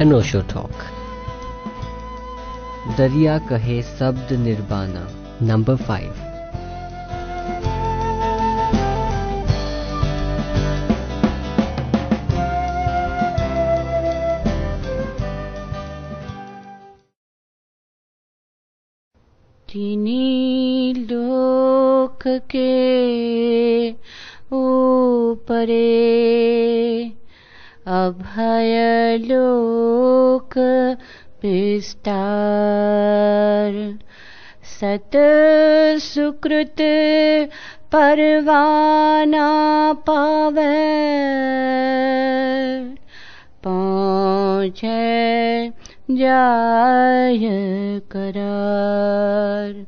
अनोशो talk. दरिया कहे शब्द निर्बाना नंबर फाइव। के विस्तार सत सुकृत परवाना पावे पहुँच जाय करार।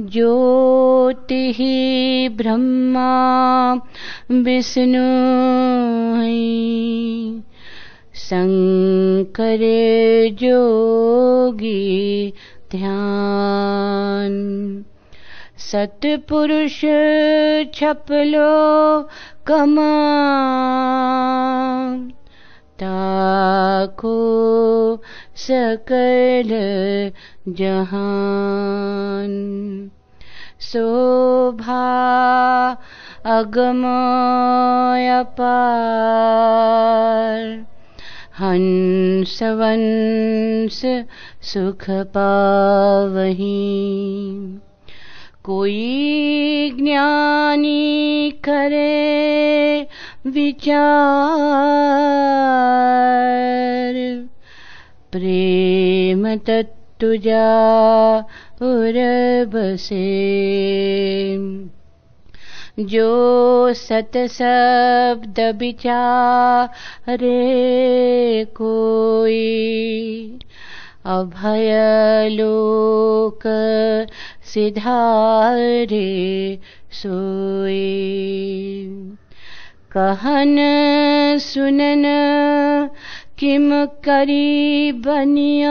ज्योति ही ब्रह्मा विष्णु शंकर जोगी ध्यान। सतपुरुष छपलो कमा ताको सकल जहान। शोभा अगमयपार हंस वंश सुख पावही। कोई ज्ञानी करे विचार प्रेम तत्तुजा उर्बसे जो सत शब्द विचारे कोई अभय लोक सिधारे सोए कहन सुनन किम करी बनियावे,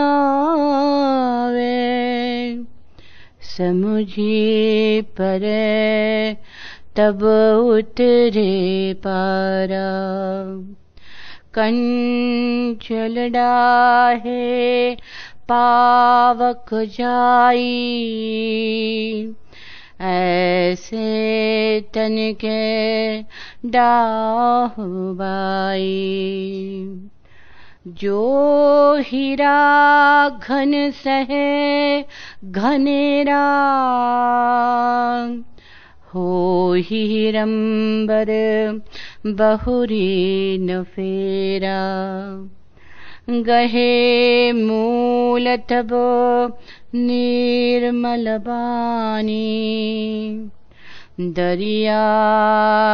समुझी पर तब उतरे पारा। कंचल डाहे, पावक जाई। ऐसे तन के डाहुबाई जो हीरा घन सहे, घनेरा। हो हीरंबर बहुरी न फेरा। गहे मूल तब निर्मल बानी। दरिया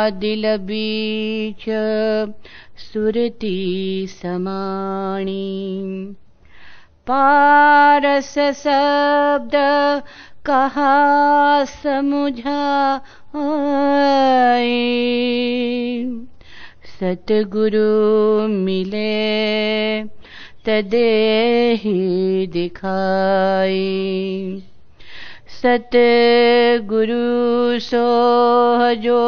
दिल बीच सुरती समाणी पारस शब्द कहा समुझा सतगुरु मिले तदेही दिखाई। सत गुरु सोह जो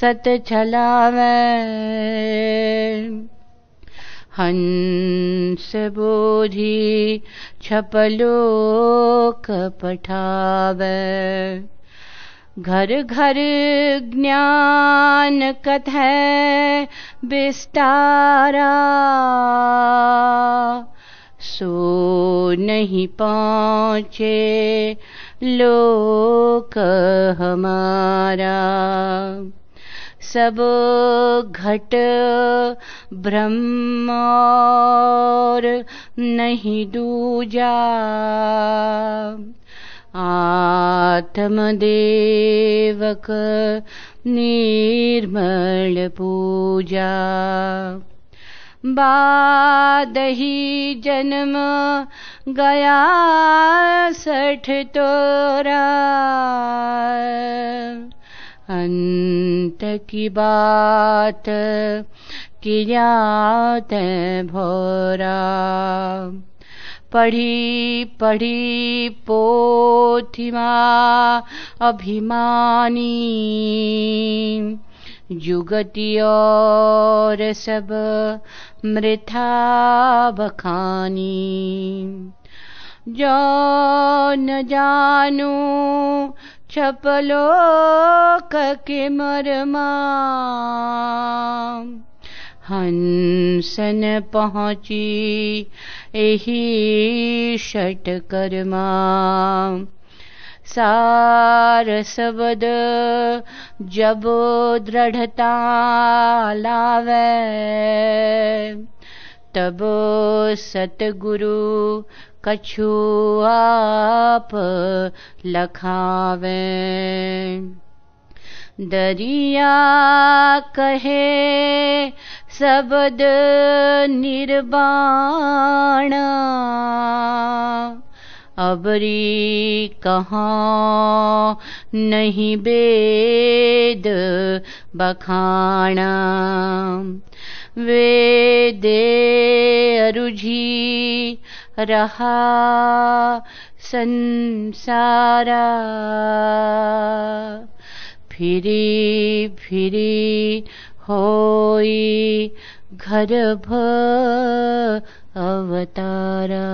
सत छलावे। हंस बोधि छपलोक पठावे। घर घर ज्ञान कथै विस्तारा सो नहीं पहुँचे लोक हमारा। सब घट ब्रह्म और नहीं दूजा। आत्मदेवक निर्मल पूजा। बादही जन्म गया सठ तोरा। अंत की बात किया भोरा। पढ़ी पढ़ी पोथिमा अभिमानी। युगति और सब मृथा बखानी। जो न जानू छपलो के मरमा। हंसन पहुँची एही षट कर्मा। सार सबद जब दृढ़ता लावे, तब सतगुरु कछु आप लखावे। दरिया कहे शब्द निर्वाण अबरी कहाँ नहीं वेद बखाना वेदे अरुझी रहा संसारा। फिरी फिरी होई घर भ अवतारा।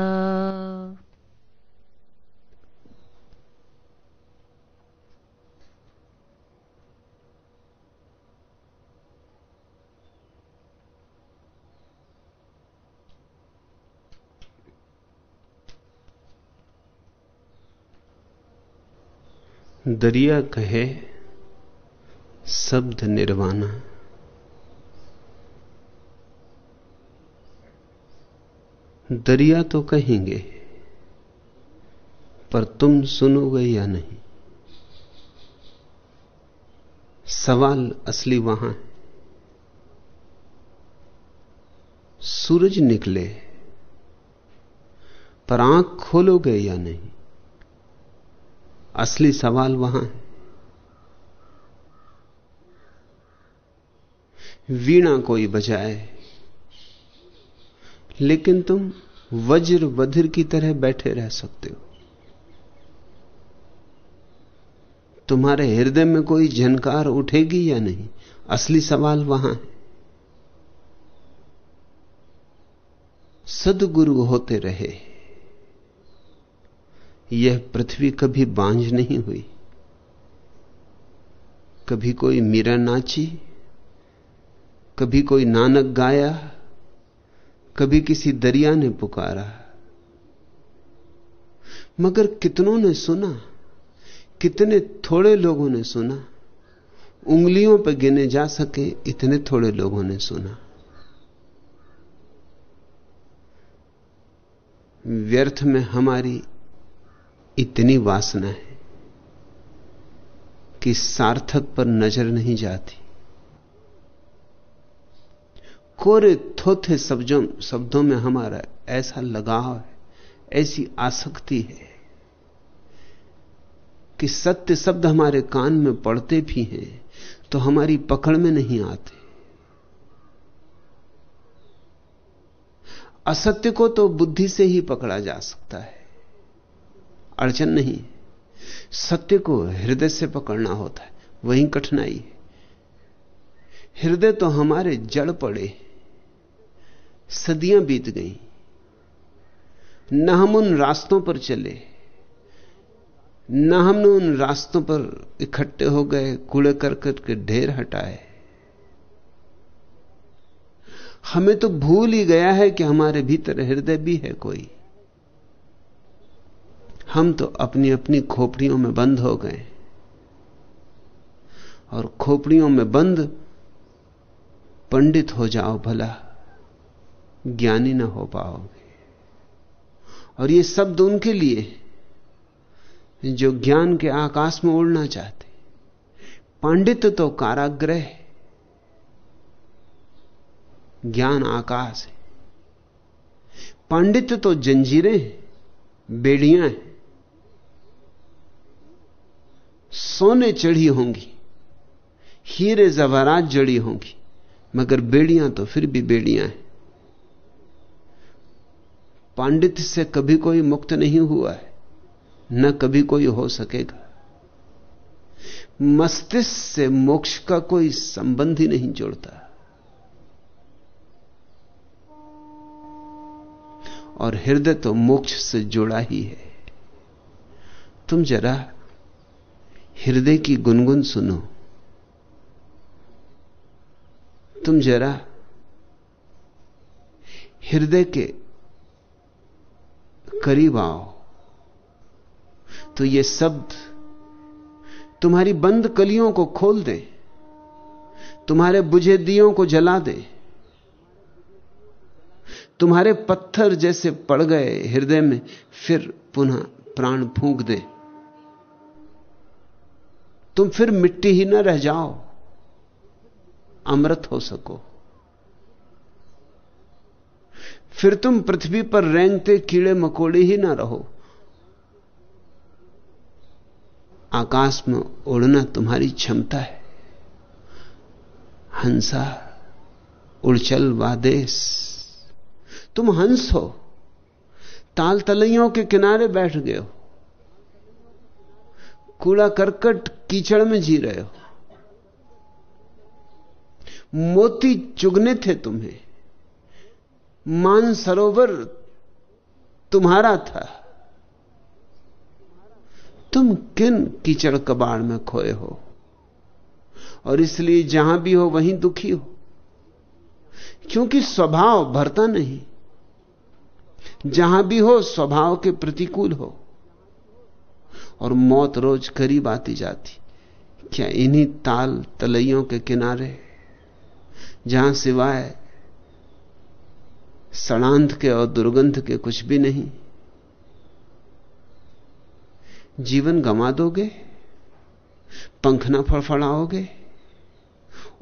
दरिया कहे, शब्द निर्वाणा। दरिया तो कहेंगे, पर तुम सुनोगे या नहीं? सवाल असली वहाँ है। सूरज निकले, पर आँख खोलोगे या नहीं? असली सवाल वहाँ है। वीणा कोई बजाए। लेकिन तुम वज्र वधिर की तरह बैठे रह सकते हो। तुम्हारे हृदय में कोई झनकार उठेगी या नहीं? असली सवाल वहाँ है। सदगुरु होते रहे। यह पृथ्वी कभी बांझ नहीं हुई। कभी कोई मीरा नाची, कभी कोई नानक गाया, कभी किसी दरिया ने पुकारा। मगर कितनों ने सुना, कितने थोड़े लोगों ने सुना, उंगलियों पर गिने जा सके इतने थोड़े लोगों ने सुना। व्यर्थ में हमारी इतनी वासना है कि सार्थक पर नज़र नहीं जाती। कोरे थोथे शब्दों शब्दों में हमारा ऐसा लगाव है, ऐसी आसक्ति है कि सत्य शब्द हमारे कान में पड़ते भी हैं तो हमारी पकड़ में नहीं आते। असत्य को तो बुद्धि से ही पकड़ा जा सकता है। अड़चन नहीं। सत्य को हृदय से पकड़ना होता है, वही कठिनाई है। हृदय तो हमारे जड़ पड़े, सदियाँ बीत गई। न हम उन रास्तों पर चले, न हमने उन रास्तों पर इकट्ठे हो गए, कूड़े करकट के ढेर हटाए। हमें तो भूल ही गया है कि हमारे भीतर हृदय भी है कोई। हम तो अपनी अपनी खोपड़ियों में बंद हो गए और खोपड़ियों में बंद पंडित हो जाओ भला, ज्ञानी ना हो पाओगे। और ये शब्द उनके लिए जो ज्ञान के आकाश में उड़ना चाहते पांडित्य तो काराग्रह ज्ञान आकाश है। पांडित्य तो जंजीरें बेड़ियाँ हैं। सोने चढ़ी होंगी, हीरे जवारात जड़ी होंगी, मगर बेड़ियाँ तो फिर भी बेड़ियाँ हैं। पांडित्य से कभी कोई मुक्त नहीं हुआ है, न कभी कोई हो सकेगा। मस्तिष्क से मोक्ष का कोई संबंध ही नहीं जुड़ता। और हृदय तो मोक्ष से जुड़ा ही है। तुम जरा हृदय की गुनगुन सुनो। तुम जरा हृदय के करीब आओ तो ये शब्द तुम्हारी बंद कलियों को खोल दे, तुम्हारे बुझे दियों को जला दे, तुम्हारे पत्थर जैसे पड़ गए हृदय में, फिर पुनः प्राण फूंक दे। तुम फिर मिट्टी ही न रह जाओ। अमृत हो सको। फिर तुम पृथ्वी पर रेंगते कीड़े मकोड़े ही ना रहो। आकाश में उड़ना तुम्हारी क्षमता है। हंसा, उड़चल वादेश। तुम हंस हो। ताल तलैयों के किनारे बैठ गए हो। कूड़ा करकट कीचड़ में जी रहे हो। मोती चुगने थे तुम्हें। मान सरोवर तुम्हारा था। तुम किन कीचड़ कबाड़ में खोए हो? और इसलिए जहाँ भी हो, वहीं दुखी हो। क्योंकि स्वभाव भरता नहीं। जहाँ भी हो, स्वभाव के प्रतिकूल हो। और मौत रोज करीब आती जाती। क्या इन्हीं ताल तलैयों के किनारे, जहाँ सिवाय सड़ांत के और दुर्गंध के कुछ भी नहीं, जीवन गंवा दोगे, पंख ना फड़फड़ाओगे,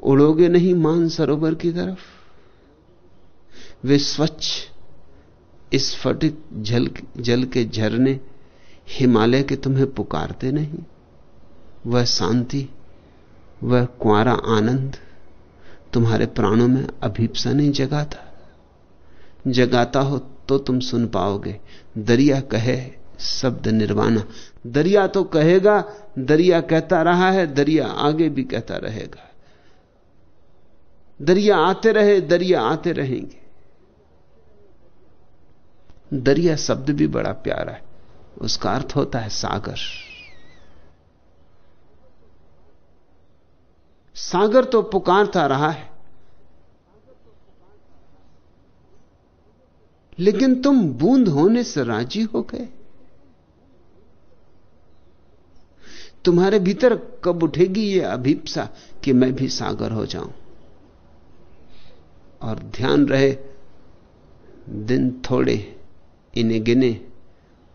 उड़ोगे नहीं मान सरोवर की तरफ़? वे स्वच्छ स्फटिक जल जल के झरने हिमालय के तुम्हें पुकारते नहीं। वह शांति, वह कुआरा आनंद तुम्हारे प्राणों में अभीपसा नहीं जगाता। जगाता हो तो तुम सुन पाओगे। दरिया कहे शब्द निर्वाणा। दरिया तो कहेगा, दरिया कहता रहा है, दरिया आगे भी कहता रहेगा। दरिया आते रहे, दरिया आते रहेंगे। दरिया शब्द भी बड़ा प्यारा है। उसका अर्थ होता है सागर। सागर तो पुकारता रहा है। लेकिन तुम बूंद होने से राज़ी हो गए। तुम्हारे भीतर कब उठेगी यह अभिप्सा कि मैं भी सागर हो जाऊँ? और ध्यान रहे, दिन थोड़े इन्हें गिने,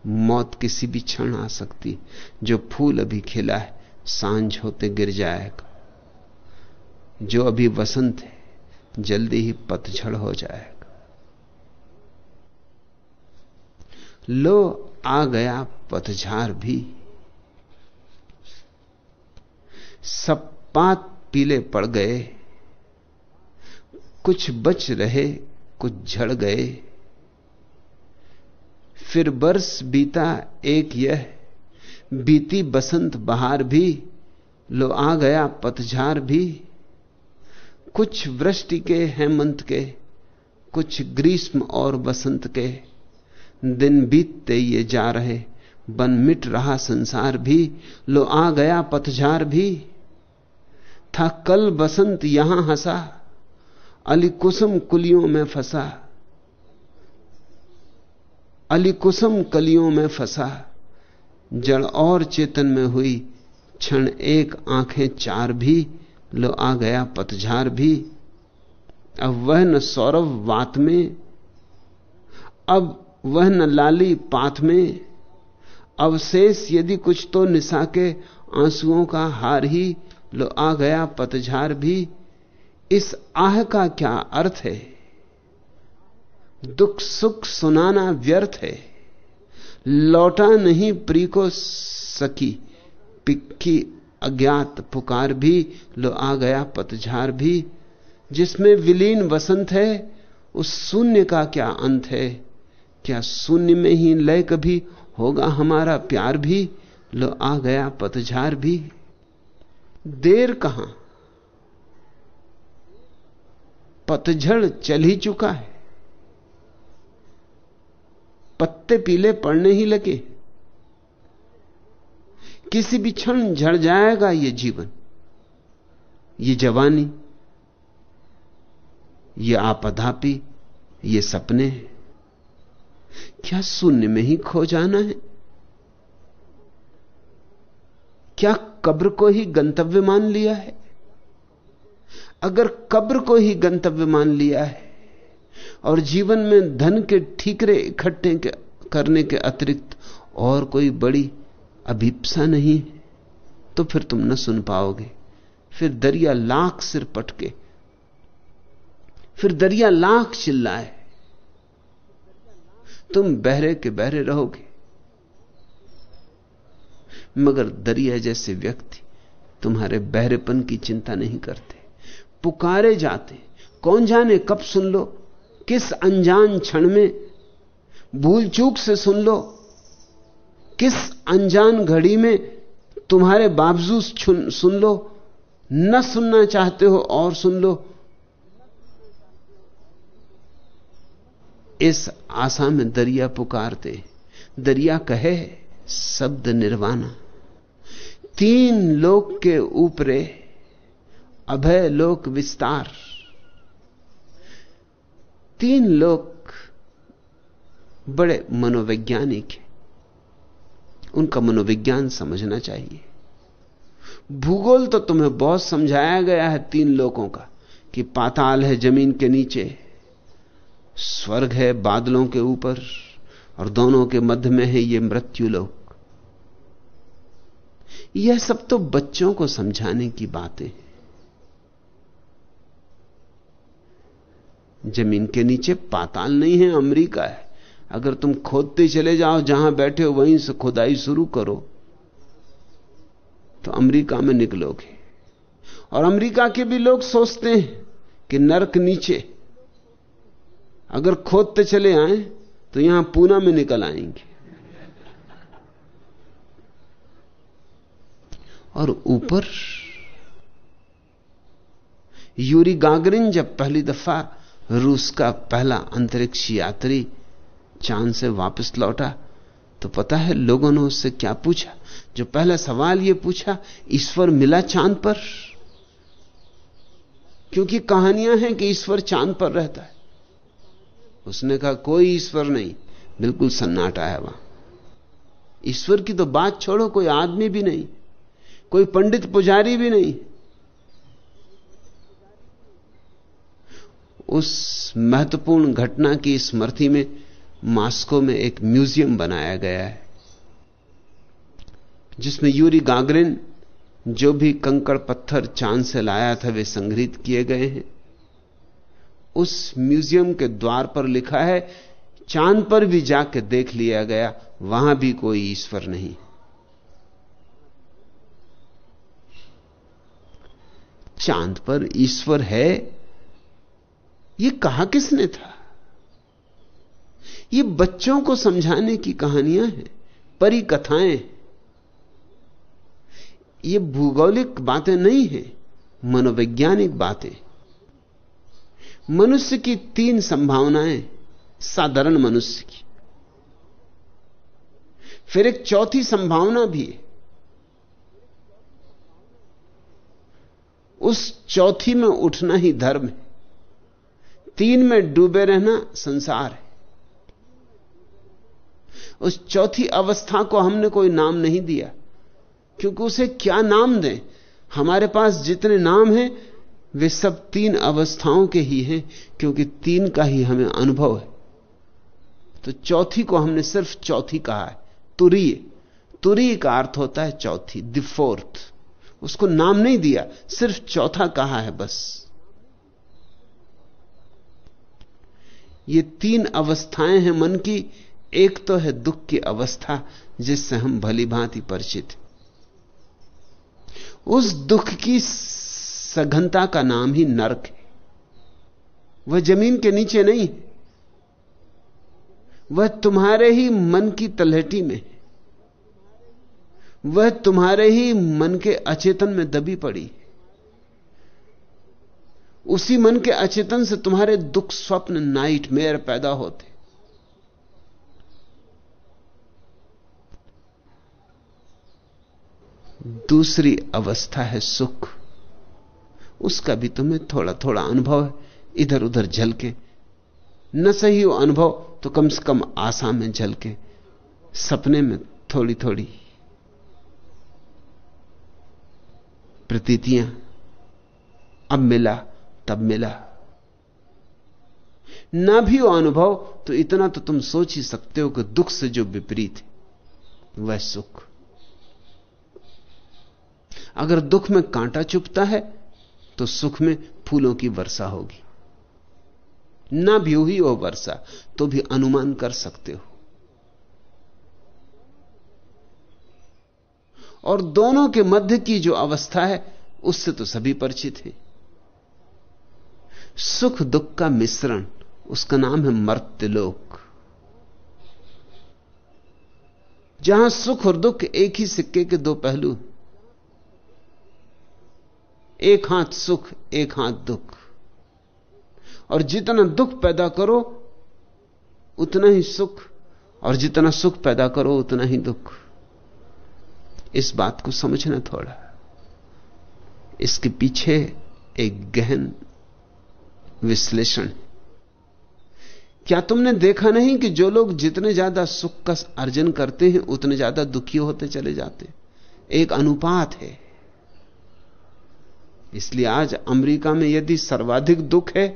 मौत किसी भी क्षण आ सकती। जो फूल अभी खिला है, साँझ होते गिर जाएगा। जो अभी वसंत है, जल्दी ही पतझड़ हो जाएगा। लो, आ गया पतझार भी। सब पात पीले पड़ गए। कुछ बच रहे, कुछ झड़ गए। फिर वर्ष बीता, एक यह। बीती बसंत बहार भी, लो, आ गया पतझार भी। कुछ वृष्टि के, हेमंत के, कुछ ग्रीष्म और बसंत के। दिन बीतते ये जा रहे, बन मिट रहा संसार भी, लो आ गया पतझार भी। था कल बसंत यहाँ हंसा अली कुसुम कुलियों में फंसा। अली कुसुम कलियों में फंसा, जड़ और चेतन में हुई, क्षण एक आँखें चार भी। लो आ गया पतझार भी। अब वह न सौरभ वात में, अब वह न लाली पाथ में। अवशेष यदि कुछ तो निशा के आंसुओं का हार ही लो आ गया पतझार भी। इस आह का क्या अर्थ है? दुख सुख सुनाना व्यर्थ है। लौटा नहीं प्री को सकी, पिक्की अज्ञात पुकार भी, लो आ गया पतझार भी। जिसमें विलीन वसंत है, उस शून्य का क्या अंत है? क्या शून्य में ही लय कभी होगा हमारा प्यार भी? लो आ गया पतझार भी। देर कहाँ? पतझड़ चल ही चुका है। पत्ते पीले पड़ने ही लगे। किसी भी क्षण झड़ जाएगा ये जीवन, ये जवानी, ये आपधापी ये सपने। क्या शून्य में ही खो जाना है? क्या कब्र को ही गंतव्य मान लिया है? अगर कब्र को ही गंतव्य मान लिया है और जीवन में धन के ठीकरे इकट्ठे करने के अतिरिक्त और कोई बड़ी अभिप्सा नहीं तो फिर तुम न सुन पाओगे। फिर दरिया लाख सिर पटके, फिर दरिया लाख चिल्लाए। तुम बहरे के बहरे रहोगे। मगर दरिया जैसे व्यक्ति तुम्हारे बहरेपन की चिंता नहीं करते। पुकारे जाते, कौन जाने कब सुन लो, किस अनजान क्षण में भूल चूक से सुन लो। किस अनजान घड़ी में तुम्हारे बावजूद सुन लो, न सुनना चाहते हो और सुन लो। इस आशा में दरिया पुकारते, दरिया कहे, शब्द निर्वाणा। तीन लोक के ऊपरे, अभय लोक विस्तार। तीन लोक बड़े मनोवैज्ञानिक हैं। उनका मनोविज्ञान समझना चाहिए। भूगोल तो तुम्हें बहुत समझाया गया है तीन लोगों का, कि पाताल है ज़मीन के नीचे, स्वर्ग है बादलों के ऊपर, और दोनों के मध्य में है ये मृत्यु लोक। यह सब तो बच्चों को समझाने की बातें ज़मीन के नीचे पाताल नहीं है, अमेरिका है। अगर तुम खोदते चले जाओ, जहाँ बैठे हो, वहीं से खुदाई शुरू करो तो अमेरिका में निकलोगे। और अमेरिका के भी लोग सोचते हैं कि नरक नीचे। अगर खोदते चले आए तो यहाँ पूना में निकल आएँगे। और ऊपर, यूरी गागरिन जब पहली दफ़ा रूस का पहला अंतरिक्ष यात्री चाँद से वापस लौटा तो पता है लोगों ने उससे क्या पूछा? जो पहला सवाल यह पूछा, ईश्वर मिला चाँद पर? क्योंकि कहानियाँ हैं कि ईश्वर चाँद पर रहता है। उसने कहा, कोई ईश्वर नहीं, बिल्कुल सन्नाटा है वहाँ। ईश्वर की तो बात छोड़ो, कोई आदमी भी नहीं, कोई पंडित पुजारी भी नहीं। उस महत्वपूर्ण घटना की स्मृति में मास्को में एक म्यूज़ियम बनाया गया है, जिसमें यूरी गागरिन जो भी कंकड़ पत्थर चाँद से लाया था, वे संग्रहित किए गए हैं। उस म्यूज़ियम के द्वार पर लिखा है, चाँद पर भी जाके देख लिया गया, वहाँ भी कोई ईश्वर नहीं। चाँद पर ईश्वर है? यह कहा किसने था? ये बच्चों को समझाने की कहानियाँ हैं परी कथाएँ ये भूगोलिक बातें नहीं हैं, मनोवैज्ञानिक बातें। मनुष्य की तीन संभावनाएँ, साधारण मनुष्य की। फिर एक चौथी संभावना भी है। उस चौथी में उठना ही धर्म है। तीन में डूबे रहना संसार है। उस चौथी अवस्था को हमने कोई नाम नहीं दिया। क्योंकि उसे क्या नाम दें? हमारे पास जितने नाम हैं, वे सब तीन अवस्थाओं के ही हैं, क्योंकि तीन का ही हमें अनुभव है। तो चौथी को हमने सिर्फ़ चौथी कहा है। तुरीय। तुरीय का अर्थ होता है चौथी द फोर्थ उसको नाम नहीं दिया, सिर्फ़ चौथा कहा है बस। ये तीन अवस्थाएँ हैं मन की एक तो है दुख की अवस्था जिससे हम भली भांति परिचित उस दुख की सघनता का नाम ही नरक है। वह ज़मीन के नीचे नहीं वह तुम्हारे ही मन की तलहटी में वह तुम्हारे ही मन के अचेतन में दबी पड़ी उसी मन के अचेतन से तुम्हारे दुख स्वप्न नाइट मेयर पैदा होते दूसरी अवस्था है सुख। उसका भी तुम्हें थोड़ा थोड़ा अनुभव है। इधर उधर झलके। न सही हो अनुभव तो कम से कम आशा में झलके। सपने में थोड़ी थोड़ी प्रतीतियाँ। अब मिला, तब मिला। ना भी हो अनुभव तो इतना तो तुम सोच ही सकते हो कि दुख से जो विपरीत है, वह सुख। अगर दुख में कांटा चुपता है तो सुख में फूलों की वर्षा होगी। ना भी हुई हो वर्षा तो भी अनुमान कर सकते हो। और दोनों के मध्य की जो अवस्था है, उससे तो सभी परिचित हैं। सुख दुख का मिश्रण, उसका नाम है मर्त्यलोक। जहाँ सुख और दुख एक ही सिक्के के दो पहलू एक हाथ सुख, एक हाथ दुख। और जितना दुख पैदा करो, उतना ही सुख, और जितना सुख पैदा करो, उतना ही दुख। इस बात को समझना थोड़ा। इसके पीछे एक गहन विश्लेषण। क्या तुमने देखा नहीं कि जो लोग जितने ज़्यादा सुख का अर्जन करते हैं, उतने ज़्यादा दुखी होते चले जाते एक अनुपात है। इसलिए आज अमेरिका में यदि सर्वाधिक दुख है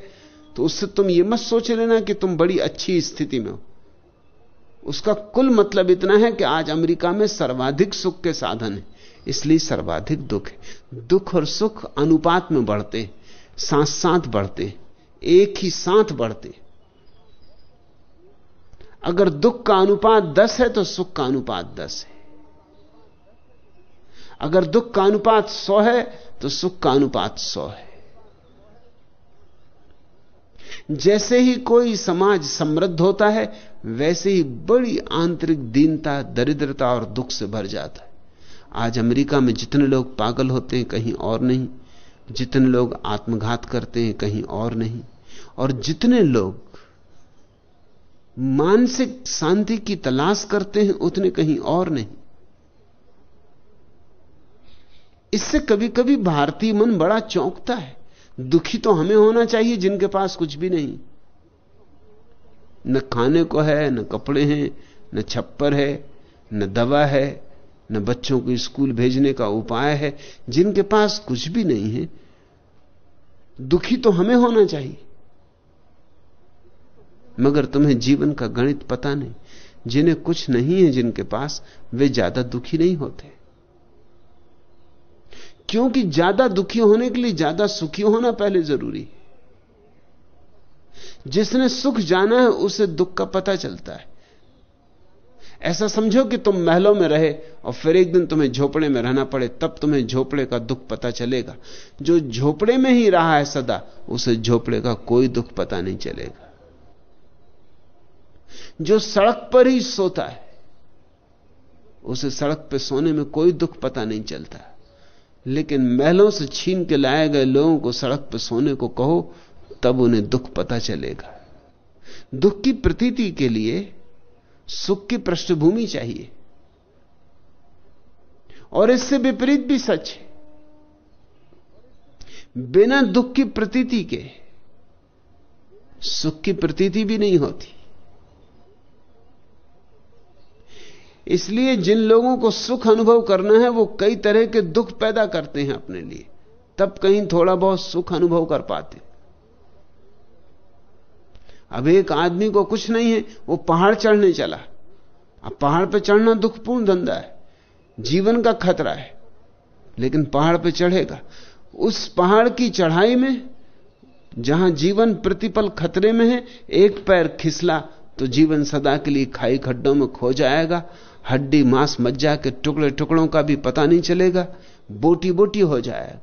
तो उससे तुम यह मत सोच लेना कि तुम बड़ी अच्छी स्थिति में हो। उसका कुल मतलब इतना है कि आज अमेरिका में सर्वाधिक सुख के साधन है, इसलिए सर्वाधिक दुख है। दुख और सुख अनुपात में बढ़ते साथ साथ बढ़ते, एक ही साथ बढ़ते। अगर दुख का अनुपात दस है तो सुख का अनुपात दस है। अगर दुख का अनुपात सौ है तो सुख का अनुपात सौ है। जैसे ही कोई समाज समृद्ध होता है, वैसे ही बड़ी आंतरिक दीनता, दरिद्रता और दुख से भर जाता है। आज अमेरिका में जितने लोग पागल होते हैं, कहीं और नहीं। जितने लोग आत्मघात करते हैं, कहीं और नहीं। और जितने लोग मानसिक शांति की तलाश करते हैं, उतने कहीं और नहीं। इससे कभी कभी भारतीय मन बड़ा चौंकता है। दुखी तो हमें होना चाहिए जिनके पास कुछ भी नहीं। न खाने को है, न कपड़े हैं, न छप्पर है, न दवा है, न बच्चों को स्कूल भेजने का उपाय है, जिनके पास कुछ भी नहीं है। दुखी तो हमें होना चाहिए। मगर तुम्हें जीवन का गणित पता नहीं। जिन्हें कुछ नहीं है जिनके पास, वे ज़्यादा दुखी नहीं होते। क्योंकि ज़्यादा दुखी होने के लिए ज़्यादा सुखी होना पहले ज़रूरी जिसने सुख जाना है, उसे दुख का पता चलता है। ऐसा समझो कि तुम महलों में रहे और फिर एक दिन तुम्हें झोपड़े में रहना पड़े, तब तुम्हें झोपड़े का दुख पता चलेगा। जो झोपड़े में ही रहा है सदा, उसे झोपड़े का कोई दुख पता नहीं चलेगा। जो सड़क पर ही सोता है, उसे सड़क पर सोने में कोई दुख पता नहीं चलता। लेकिन महलों से छीन के लाए गए लोगों को सड़क पर सोने को कहो, तब उन्हें दुख पता चलेगा। दुख की प्रतीति के लिए सुख की पृष्ठभूमि चाहिए। और इससे विपरीत भी सच है। बिना दुख की प्रतीति के सुख की प्रतीति भी नहीं होती। इसलिए जिन लोगों को सुख अनुभव करना है, वो कई तरह के दुख पैदा करते हैं अपने लिए। तब कहीं थोड़ा बहुत सुख अनुभव कर पाते अब एक आदमी को कुछ नहीं है, वो पहाड़ चढ़ने चला। अब पहाड़ पर चढ़ना दुखपूर्ण धंधा है, जीवन का खतरा है, लेकिन पहाड़ पर चढ़ेगा। उस पहाड़ की चढ़ाई में, जहाँ जीवन प्रतिपल खतरे में है, एक पैर खिसला तो जीवन सदा के लिए खाई खड्डों में खो जाएगा हड्डी मांस मज्जा के टुकड़े टुकड़ों का भी पता नहीं चलेगा बोटी बोटी हो जाएगा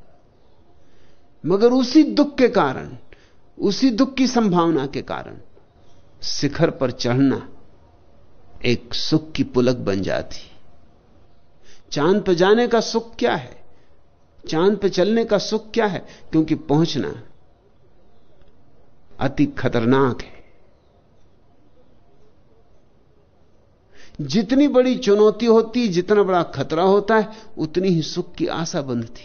मगर उसी दुख के कारण, उसी दुख की संभावना के कारण शिखर पर चढ़ना एक सुख की पुलक बन जाती। चाँद पर जाने का सुख क्या है? चाँद पर चलने का सुख क्या है? क्योंकि पहुँचना अति खतरनाक है। जितनी बड़ी चुनौती होती, जितना बड़ा खतरा होता है, उतनी ही सुख की आशा बनती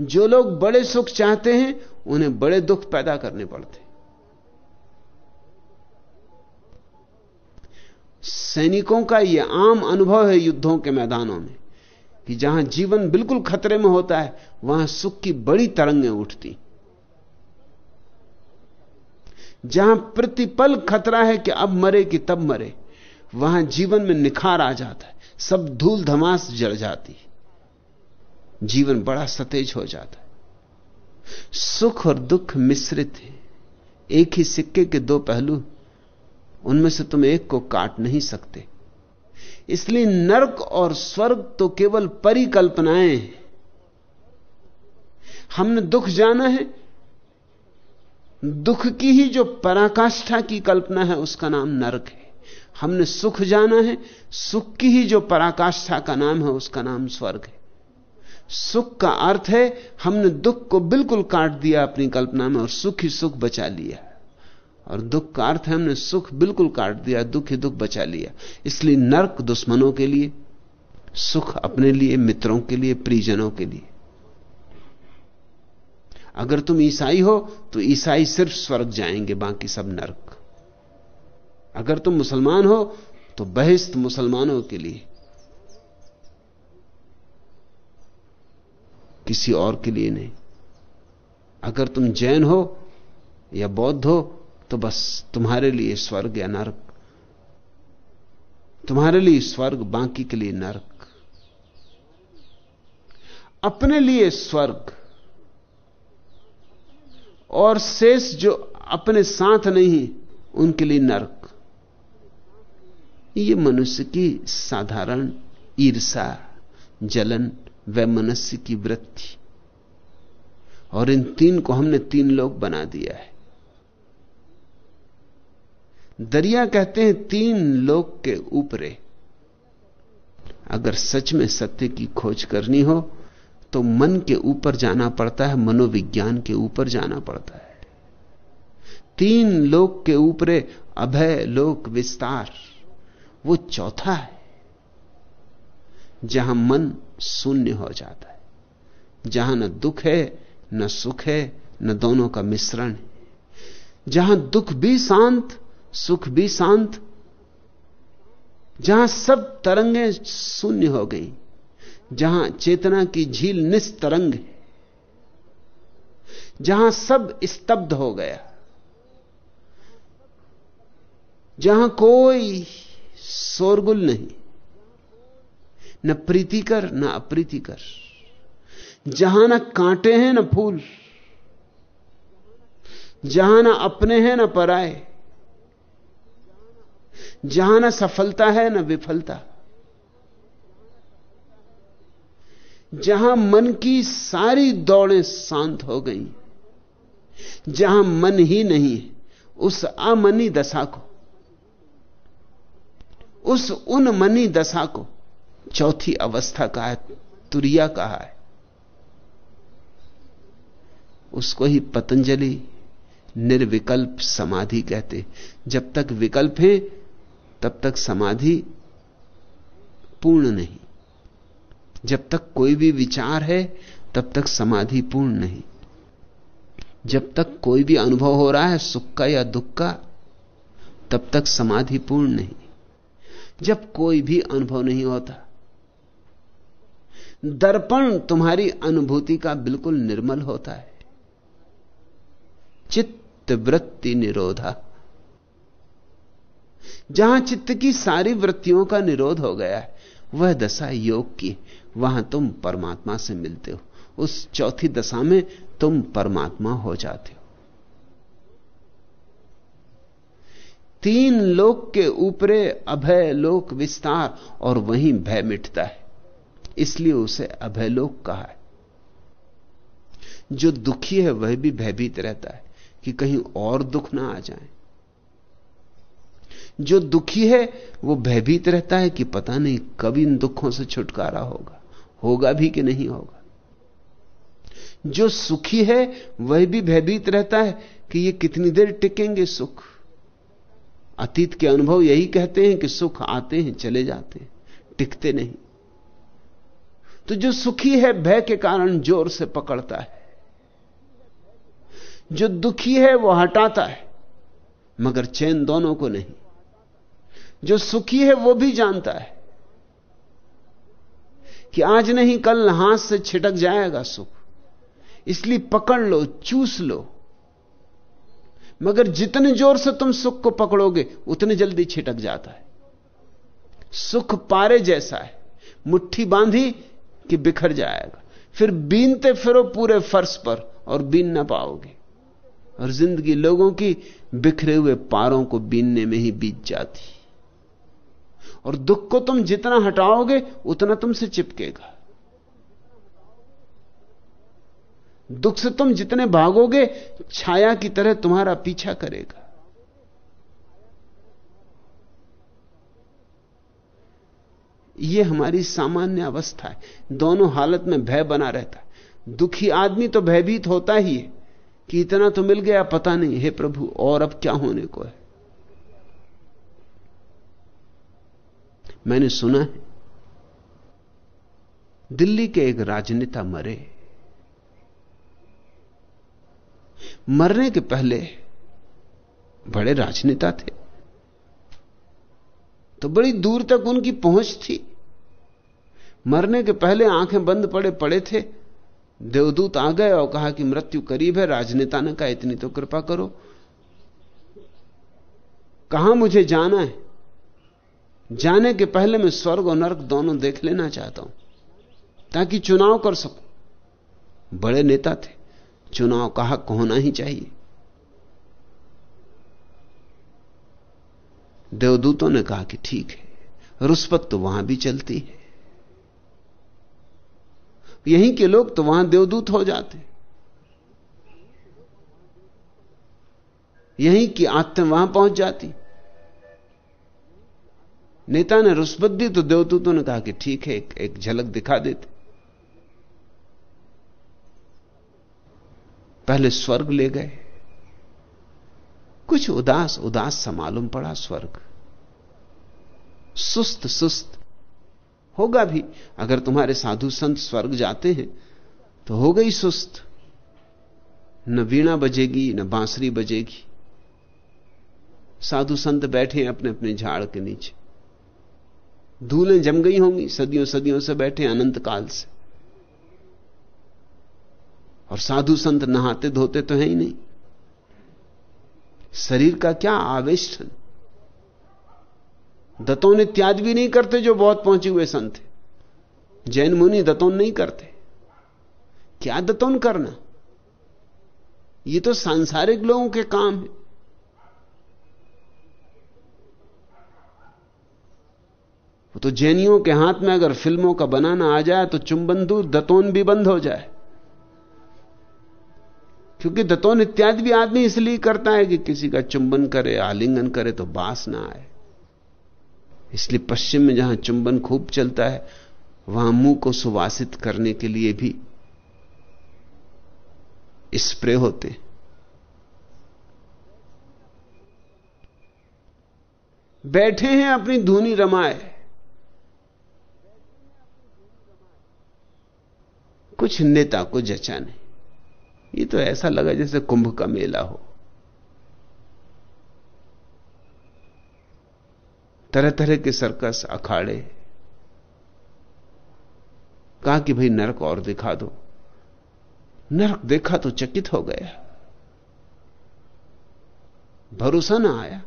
जो लोग बड़े सुख चाहते हैं, उन्हें बड़े दुख पैदा करने पड़ते सैनिकों का यह आम अनुभव है युद्धों के मैदानों में, कि जहाँ जीवन बिल्कुल खतरे में होता है, वहाँ सुख की बड़ी तरंगें उठती जहाँ प्रतिपल खतरा है कि अब मरे कि तब मरे, वहाँ जीवन में निखार आ जाता है, सब धूल धमास जड़ जाती जीवन बड़ा सतेज हो जाता है। सुख और दुख मिश्रित है। एक ही सिक्के के दो पहलू, उनमें से तुम एक को काट नहीं सकते। इसलिए नरक और स्वर्ग तो केवल परिकल्पनाएँ हैं। हमने दुख जाना है दुख की ही जो पराकाष्ठा की कल्पना है, उसका नाम नरक है। हमने सुख जाना है, सुख की ही जो पराकाष्ठा का नाम है, उसका नाम स्वर्ग है। सुख का अर्थ है, हमने दुख को बिल्कुल काट दिया अपनी कल्पना में और सुख ही सुख बचा लिया। और दुख का अर्थ है, हमने सुख बिल्कुल काट दिया, दुख ही दुख बचा लिया। इसलिए नरक दुश्मनों के लिए, सुख अपने लिए, मित्रों के लिए परिजनों के लिए। अगर तुम ईसाई हो तो ईसाई सिर्फ़ स्वर्ग जाएँगे, बाकी सब नरक। अगर तुम मुसलमान हो तो बहिस्त मुसलमानों के लिए। किसी और के लिए नहीं। अगर तुम जैन हो या बौद्ध हो तो बस तुम्हारे लिए स्वर्ग या नरक। तुम्हारे लिए स्वर्ग, बाकी के लिए नरक। अपने लिए स्वर्ग। और शेष जो अपने साथ नहीं उनके लिए नरक। ये मनुष्य की साधारण ईर्षा, जलन व मनुष्य की वृत्ति। और इन तीन को हमने तीन लोग बना दिया है। दरिया कहते हैं तीन लोग के ऊपरे। अगर सच में सत्य की खोज करनी हो तो मन के ऊपर जाना पड़ता है, मनोविज्ञान के ऊपर जाना पड़ता है। तीन लोक के ऊपरे अभय लोक विस्तार, वो चौथा है, जहाँ मन शून्य हो जाता है। जहाँ न दुख है, न सुख है, न दोनों का मिश्रण है। जहाँ दुख भी शांत, सुख भी शांत, जहाँ सब तरंगें शून्य हो गई। जहाँ चेतना की झील निस्तरंग है, जहाँ सब स्तब्ध हो गया, जहाँ कोई शोरगुल नहीं, न प्रीतिकर, न अप्रीतिकर, जहाँ न कांटे हैं, न फूल, जहाँ न अपने हैं, न पराए, जहाँ न सफलता है, न विफलता। जहाँ मन की सारी दौड़ें शांत हो गई, जहाँ मन ही नहीं उस अमनी दशा को, उस उन मनी दशा को चौथी अवस्था कहा है, तुरिया कहा है। उसको ही पतंजलि निर्विकल्प समाधि कहते जब तक विकल्प है, तब तक समाधि पूर्ण नहीं। जब तक कोई भी विचार है, तब तक समाधि पूर्ण नहीं। जब तक कोई भी अनुभव हो रहा है, सुख का या दुख का, तब तक समाधि पूर्ण नहीं। जब कोई भी अनुभव नहीं होता, दर्पण तुम्हारी अनुभूति का बिल्कुल निर्मल होता है। चित्त वृत्ति निरोधा। जहाँ चित्त की सारी वृत्तियों का निरोध हो गया है, वह दशा योग की वहाँ तुम परमात्मा से मिलते हो। उस चौथी दशा में तुम परमात्मा हो जाते हो। तीन लोक के ऊपरे अभय लोक विस्तार और वहीं भय मिटता है। इसलिए उसे अभय लोक कहा है। जो दुखी है, वह भी भयभीत रहता है कि कहीं और दुख ना आ जाए। जो दुखी है, वो भयभीत रहता है कि पता नहीं कब इन दुखों से छुटकारा होगा। होगा भी कि नहीं होगा? जो सुखी है, वह भी भयभीत रहता है कि ये कितनी देर टिकेंगे सुख। अतीत के अनुभव यही कहते हैं कि सुख आते हैं, चले जाते हैं, टिकते नहीं। तो जो सुखी है, भय के कारण ज़ोर से पकड़ता है। जो दुखी है, वो हटाता है, मगर चैन दोनों को नहीं। जो सुखी है, वो भी जानता है। कि आज नहीं, कल हाथ से छिटक जाएगा सुख। इसलिए पकड़ लो, चूस लो। मगर जितने ज़ोर से तुम सुख को पकड़ोगे, उतने जल्दी छिटक जाता है। सुख पारे जैसा है। मुट्ठी बांधी कि बिखर जाएगा। फिर बीनते फिरो पूरे फर्श पर और बीन ना पाओगे। और ज़िंदगी लोगों की बिखरे हुए पारों को बीनने में ही बीत जाती और दुख को तुम जितना हटाओगे, उतना तुमसे चिपकेगा। दुख से तुम जितने भागोगे, छाया की तरह तुम्हारा पीछा करेगा। यह हमारी सामान्य अवस्था है। दोनों हालत में भय बना रहता है। दुखी आदमी तो भयभीत होता ही है कि इतना तो मिल गया, पता नहीं, हे प्रभु, और अब क्या होने को है? मैंने सुना है। दिल्ली के एक राजनेता मरे। मरने के पहले बड़े राजनेता थे। तो बड़ी दूर तक उनकी पहुँच थी। मरने के पहले आँखें बंद पड़े पड़े थे। देवदूत आ गए और कहा कि मृत्यु करीब है, राजनेता ने कहा, इतनी तो कृपा करो। कहा मुझे जाना है? जाने के पहले मैं स्वर्ग और नरक दोनों देख लेना चाहता हूँ, ताकि चुनाव कर सकूँ। बड़े नेता थे, चुनाव का हक होना ही चाहिए। देवदूतों ने कहा कि ठीक है रुष्पत तो वहाँ भी चलती है। यहीं के लोग तो वहाँ देवदूत हो जाते। यहीं की आत्तें वहाँ पहुँच जाती। नेता ने रुष्पत दी तो देवदूतों ने कहा कि ठीक है एक, एक झलक दिखा देते। पहले स्वर्ग ले गए। कुछ उदास उदास सा मालूम पड़ा स्वर्ग। सुस्त सुस्त। होगा भी अगर तुम्हारे साधु संत स्वर्ग जाते हैं तो हो गई सुस्त। न वीणा बजेगी न बांसुरी बजेगी। साधु संत बैठे हैं अपने अपने झाड़ के नीचे। धूलें जम गई होंगी, सदियों सदियों से बैठे अनंत काल से। और साधु संत नहाते धोते तो है ही नहीं। शरीर का क्या आवेष्टन दतोन इत्यादि भी नहीं करते जो बहुत पहुँचे हुए संत जैन मुनि दतोन नहीं करते। क्या दतोन करना? ये तो सांसारिक लोगों के काम है। तो जैनियों के हाथ में अगर फ़िल्मों का बनाना आ जाए तो चुंबन दूर दतोन भी बंद हो जाए। क्योंकि दतोन इत्यादि भी आदमी इसलिए करता है कि किसी का चुंबन करे, आलिंगन करे तो बास ना आए। इसलिए पश्चिम में जहाँ चुंबन खूब चलता है, वहाँ मुँह को सुवासित करने के लिए भी स्प्रे होते। बैठे हैं अपनी धुनी रमाए। कुछ नेता को जचा नहीं ये तो ऐसा लगा जैसे कुंभ का मेला हो। तरह तरह के सर्कस, अखाड़े। कहा कि भाई नरक और दिखा दो। नरक देखा तो चकित हो गया। भरोसा ना आया।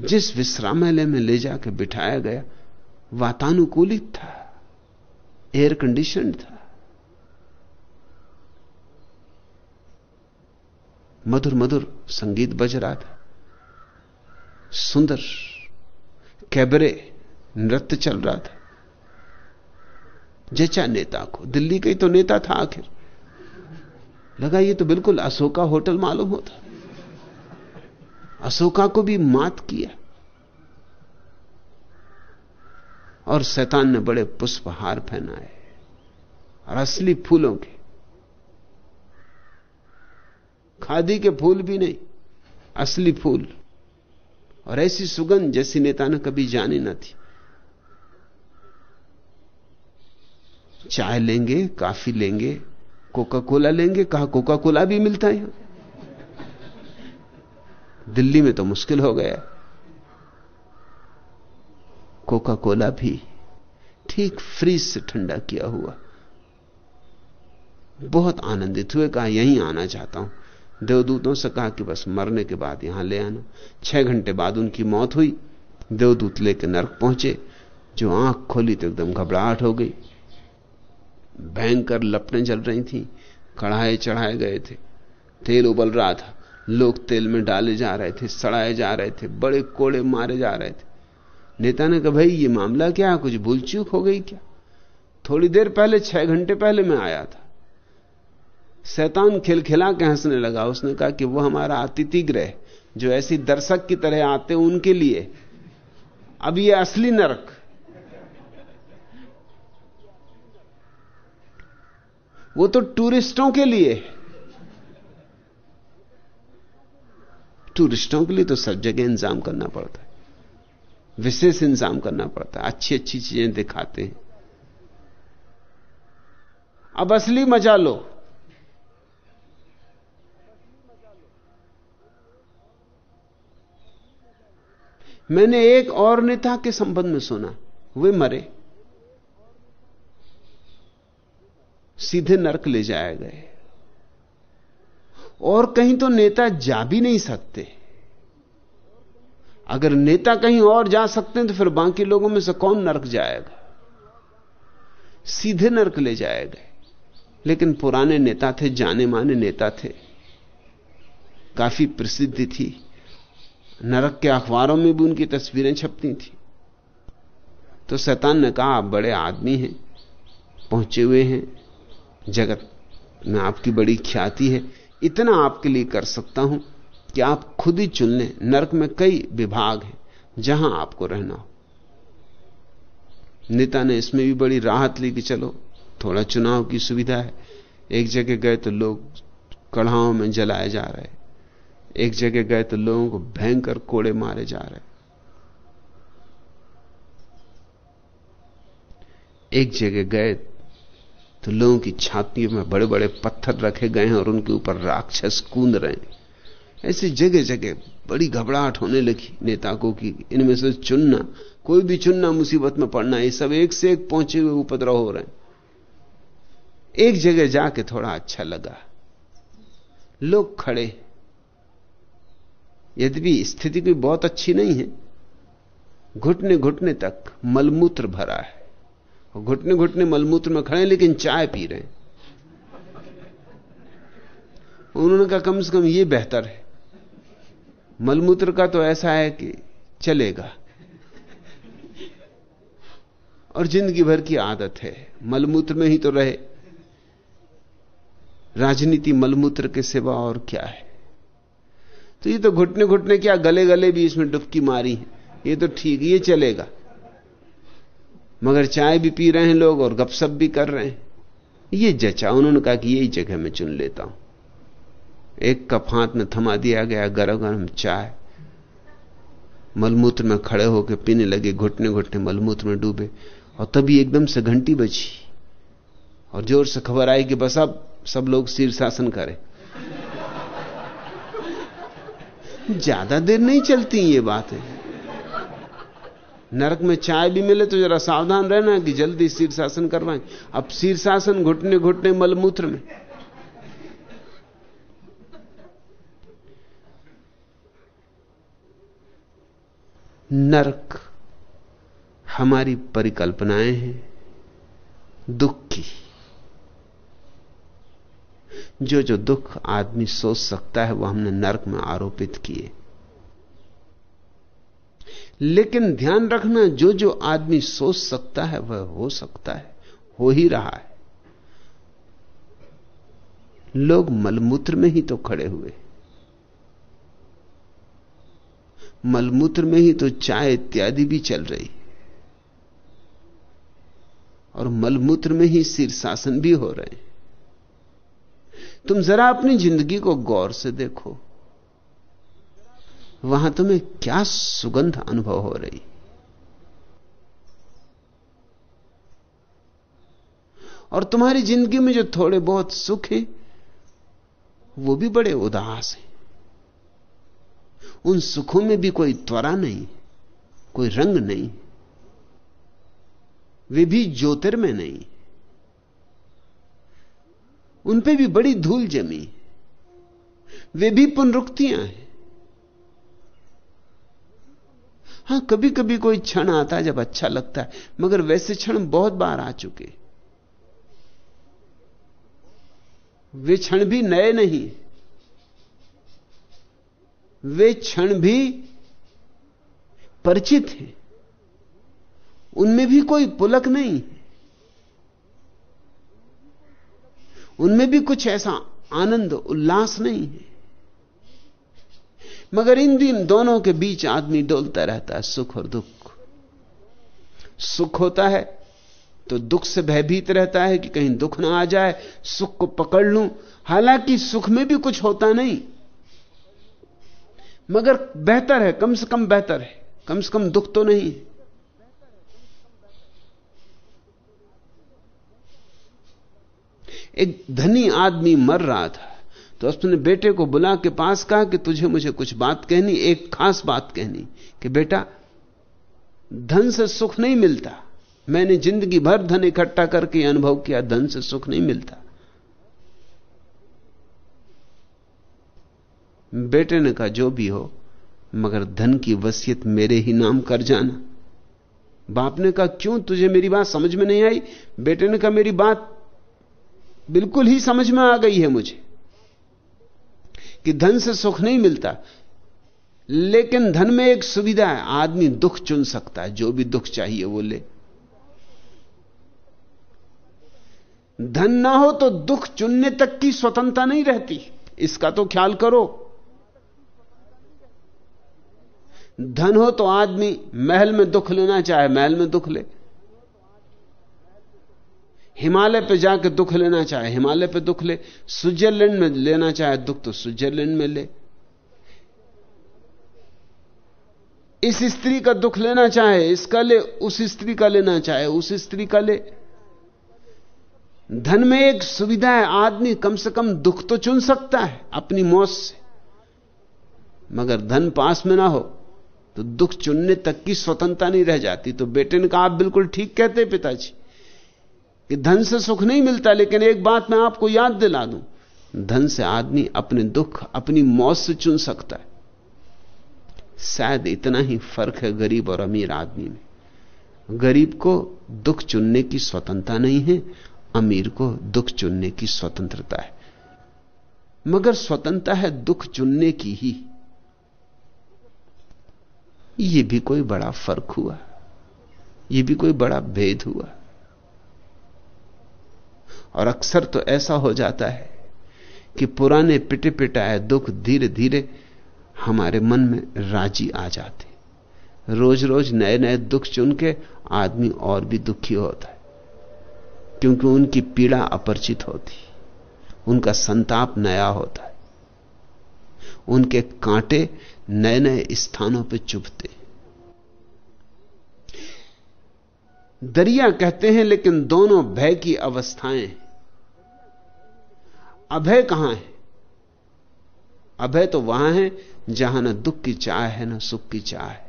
जिस विश्रामालय में ले जाकर बिठाया गया वातानुकूलित था एयर कंडीशन था। मधुर मधुर संगीत बज रहा था। सुंदर कैबरे नृत्य चल रहा था। जचा नेता को, दिल्ली का ही तो नेता था आखिर। लगा ये तो बिल्कुल अशोका होटल मालूम होता। अशोका को भी मात किया। और शैतान ने बड़े पुष्पहार पहनाए और असली फूलों के। खादी के फूल भी नहीं, असली फूल। और ऐसी सुगंध जैसी नेता ने कभी जानी ना थी। चाय लेंगे, काफ़ी लेंगे कोका कोला लेंगे, कहा कोका कोला भी मिलता है दिल्ली में तो मुश्किल हो गया। कोका कोला भी ठीक फ्रीज से ठंडा किया हुआ। बहुत आनंदित हुए, कहा, यहीं आना चाहता हूँ। देवदूतों से कहा कि बस मरने के बाद यहाँ ले आना। छह घंटे बाद उनकी मौत हुई। देवदूत लेकर नरक पहुँचे, जो आँख खोली तो एकदम घबराहट हो गई। भयंकर लपटें जल रही थी, कढ़ाए चढ़ाए गए थे। तेल उबल रहा था, लोग तेल में डाले जा रहे थे, सड़ाए जा रहे थे, बड़े कोड़े मारे जा रहे थे। नेता ने कहा, भाई, ये मामला क्या है? कुछ भूल चूक हो गई क्या? थोड़ी देर पहले, छह घंटे पहले मैं आया था। शैतान खिलखिला के हंसने लगा। उसने कहा कि वो हमारा अतिथि ग्रह, जो ऐसी दर्शक की तरह आते उनके लिए। अब ये असली नरक। वो तो टूरिस्टों के लिए। टूरिस्टों के लिए तो सब जगह इंतज़ाम करना पड़ता है। विशेष इंतज़ाम करना पड़ता है। अच्छी अच्छी चीज़ें दिखाते हैं। अब असली मज़ा लो। मैंने एक और नेता के संबंध में सुना, वे मरे। सीधे नरक ले जाए गए। और कहीं तो नेता जा भी नहीं सकते। अगर नेता कहीं और जा सकते हैं तो फिर बाकी लोगों में से कौन नरक जाएगा? सीधे नरक ले जाए गए लेकिन पुराने नेता थे जाने माने नेता थे। काफ़ी प्रसिद्धि थी। नरक के अखबारों में भी उनकी तस्वीरें छपती थी। तो शैतान ने कहा, आप बड़े आदमी हैं, पहुँचे हुए हैं, जगत में आपकी बड़ी ख्याति है, इतना आपके लिए कर सकता हूँ। कि आप खुद ही चुन लें। नरक में कई विभाग हैं जहाँ आपको रहना हो। नेता ने इसमें भी बड़ी राहत ली कि चलो, थोड़ा चुनाव की सुविधा है। एक जगह गए तो लोग कढ़ाओं में जलाए जा रहे एक जगह गए तो लोगों को भयंकर कोड़े मारे जा रहे एक जगह गए तो लोगों की छातियों में बड़े बड़े पत्थर रखे गए हैं और उनके ऊपर राक्षस कूद रहे हैं। ऐसी जगह जगह बड़ी घबराहट होने लगी नेता को। कि इनमें से चुनना, कोई भी चुनना मुसीबत में पड़ना, ये सब एक से एक पहुँचे हुए उपद्रव हो रहे हैं। एक जगह जाके थोड़ा अच्छा लगा। लोग खड़े यद्यपि स्थिति भी बहुत अच्छी नहीं है। घुटने घुटने तक मलमूत्र भरा है। घुटने घुटने मलमूत्र में खड़े लेकिन चाय पी रहे हैं। उन्होंने कहा, कम से कम ये बेहतर है। मलमूत्र का तो ऐसा है कि चलेगा। और ज़िंदगी भर की आदत है, मलमूत्र में ही तो रहे। राजनीति मलमूत्र के सिवा और क्या है? तो ये तो घुटने घुटने क्या गले गले भी इसमें डुबकी मारी है। ये तो ठीक, ये चलेगा। मगर चाय भी पी रहे हैं लोग और गपशप भी कर रहे हैं। ये जचा, उन्होंने कहा कि यही जगह मैं चुन लेता हूँ। एक कप हाथ में थमा दिया गया गरम गरम चाय। मलमूत्र में खड़े होकर पीने लगे, घुटने घुटने मलमूत्र में डूबे। और तभी एकदम से घंटी बची और ज़ोर से खबर आई कि बस अब सब लोग शीर्षासन करें। ज़्यादा देर नहीं चलती ये बातें। नरक में चाय भी मिले तो जरा सावधान रहना कि जल्दी शीर्षासन करवाएँ। अब शीर्षासन घुटने घुटने मलमूत्र में। नरक हमारी परिकल्पनाएँ हैं, दुख की। जो जो दुख आदमी सोच सकता है, वह हमने नरक में आरोपित किए। लेकिन ध्यान रखना, जो जो आदमी सोच सकता है, वह हो सकता है, हो ही रहा है। लोग मलमूत्र में ही तो खड़े हुए मलमूत्र में ही तो चाय इत्यादि भी चल रही। और मलमूत्र में ही शीर्षासन भी हो रहे हैं। तुम जरा अपनी ज़िंदगी को गौर से देखो। वहाँ तुम्हें क्या सुगंध अनुभव हो रही। और तुम्हारी ज़िंदगी में जो थोड़े बहुत सुख हैं, वो भी बड़े उदास हैं। उन सुखों में भी कोई त्वरा नहीं, कोई रंग नहीं। वे भी ज्योतिर्मय नहीं। उन पे भी बड़ी धूल जमी। वे भी पुनरुक्तियाँ हैं। हाँ कभी कभी कोई क्षण आता है जब अच्छा लगता है, मगर वैसे क्षण बहुत बार आ चुके। वे क्षण भी नए नहीं। वे क्षण भी परिचित हैं। उनमें भी कोई पुलक नहीं है। उनमें भी कुछ ऐसा आनंद, उल्लास नहीं है। मगर इन दिन दोनों के बीच आदमी डोलता रहता है, सुख और दुख। सुख होता है तो दुख से भयभीत रहता है कि कहीं दुख ना आ जाए, सुख को पकड़ लूँ। हालाँकि सुख में भी कुछ होता नहीं। मगर बेहतर है, कम से कम बेहतर है। कम से कम दुख तो नहीं एक धनी आदमी मर रहा था तो उसने बेटे को बुला के पास कहा कि तुझे मुझे कुछ बात कहनी, एक खास बात कहनी कि बेटा, धन से सुख नहीं मिलता। मैंने ज़िंदगी भर धन इकट्ठा करके अनुभव किया, धन से सुख नहीं मिलता। बेटे ने कहा, जो भी हो, मगर धन की वसीयत मेरे ही नाम कर जाना। बाप ने कहा, क्यों तुझे मेरी बात समझ में नहीं आई? बेटे ने कहा, मेरी बात बिल्कुल ही समझ में आ गई है मुझे, कि धन से सुख नहीं मिलता, लेकिन धन में एक सुविधा है, आदमी दुख चुन सकता है, जो भी दुख चाहिए वो ले। धन ना हो तो दुख चुनने तक की स्वतंत्रता नहीं रहती, इसका तो ख्याल करो। धन हो तो आदमी महल में दुख लेना चाहे, महल में दुख ले। हिमालय पे जाकर दुख लेना चाहे, हिमालय पे दुख ले। स्विट्जरलैंड में लेना चाहे दुख तो स्विट्जरलैंड में ले। इस स्त्री का दुख लेना चाहे, इसका ले, उस स्त्री का लेना चाहे, उस स्त्री का ले। धन में एक सुविधा है, आदमी कम से कम दुख तो चुन सकता है अपनी मौत से। मगर धन पास में ना हो। तो दुख चुनने तक की स्वतंत्रता नहीं रह जाती। तो बेटे ने कहा, आप बिल्कुल ठीक कहते पिताजी, कि धन से सुख नहीं मिलता, लेकिन एक बात मैं आपको याद दिला दूँ। धन से आदमी अपने दुख, अपनी मौत से चुन सकता है। शायद इतना ही फ़र्क है गरीब और अमीर आदमी में। गरीब को दुख चुनने की स्वतंत्रता नहीं है, अमीर को दुख चुनने की स्वतंत्रता है। मगर स्वतंत्रता है दुख चुनने की ही। यह भी कोई बड़ा फ़र्क हुआ। यह भी कोई बड़ा भेद हुआ। और अक्सर तो ऐसा हो जाता है कि पुराने पिटे पिटाए दुख धीरे धीरे हमारे मन में राज़ी आ जाते। रोज रोज नए नए दुख चुन के आदमी और भी दुखी होता है, क्योंकि उनकी पीड़ा अपरिचित होती, उनका संताप नया होता है, उनके कांटे नए नए स्थानों पर चुभते। दरिया कहते हैं, लेकिन दोनों भय की अवस्थाएँ। अभय कहाँ है? अभय तो वहाँ है, जहाँ न दुख की चाह है, न सुख की चाह है।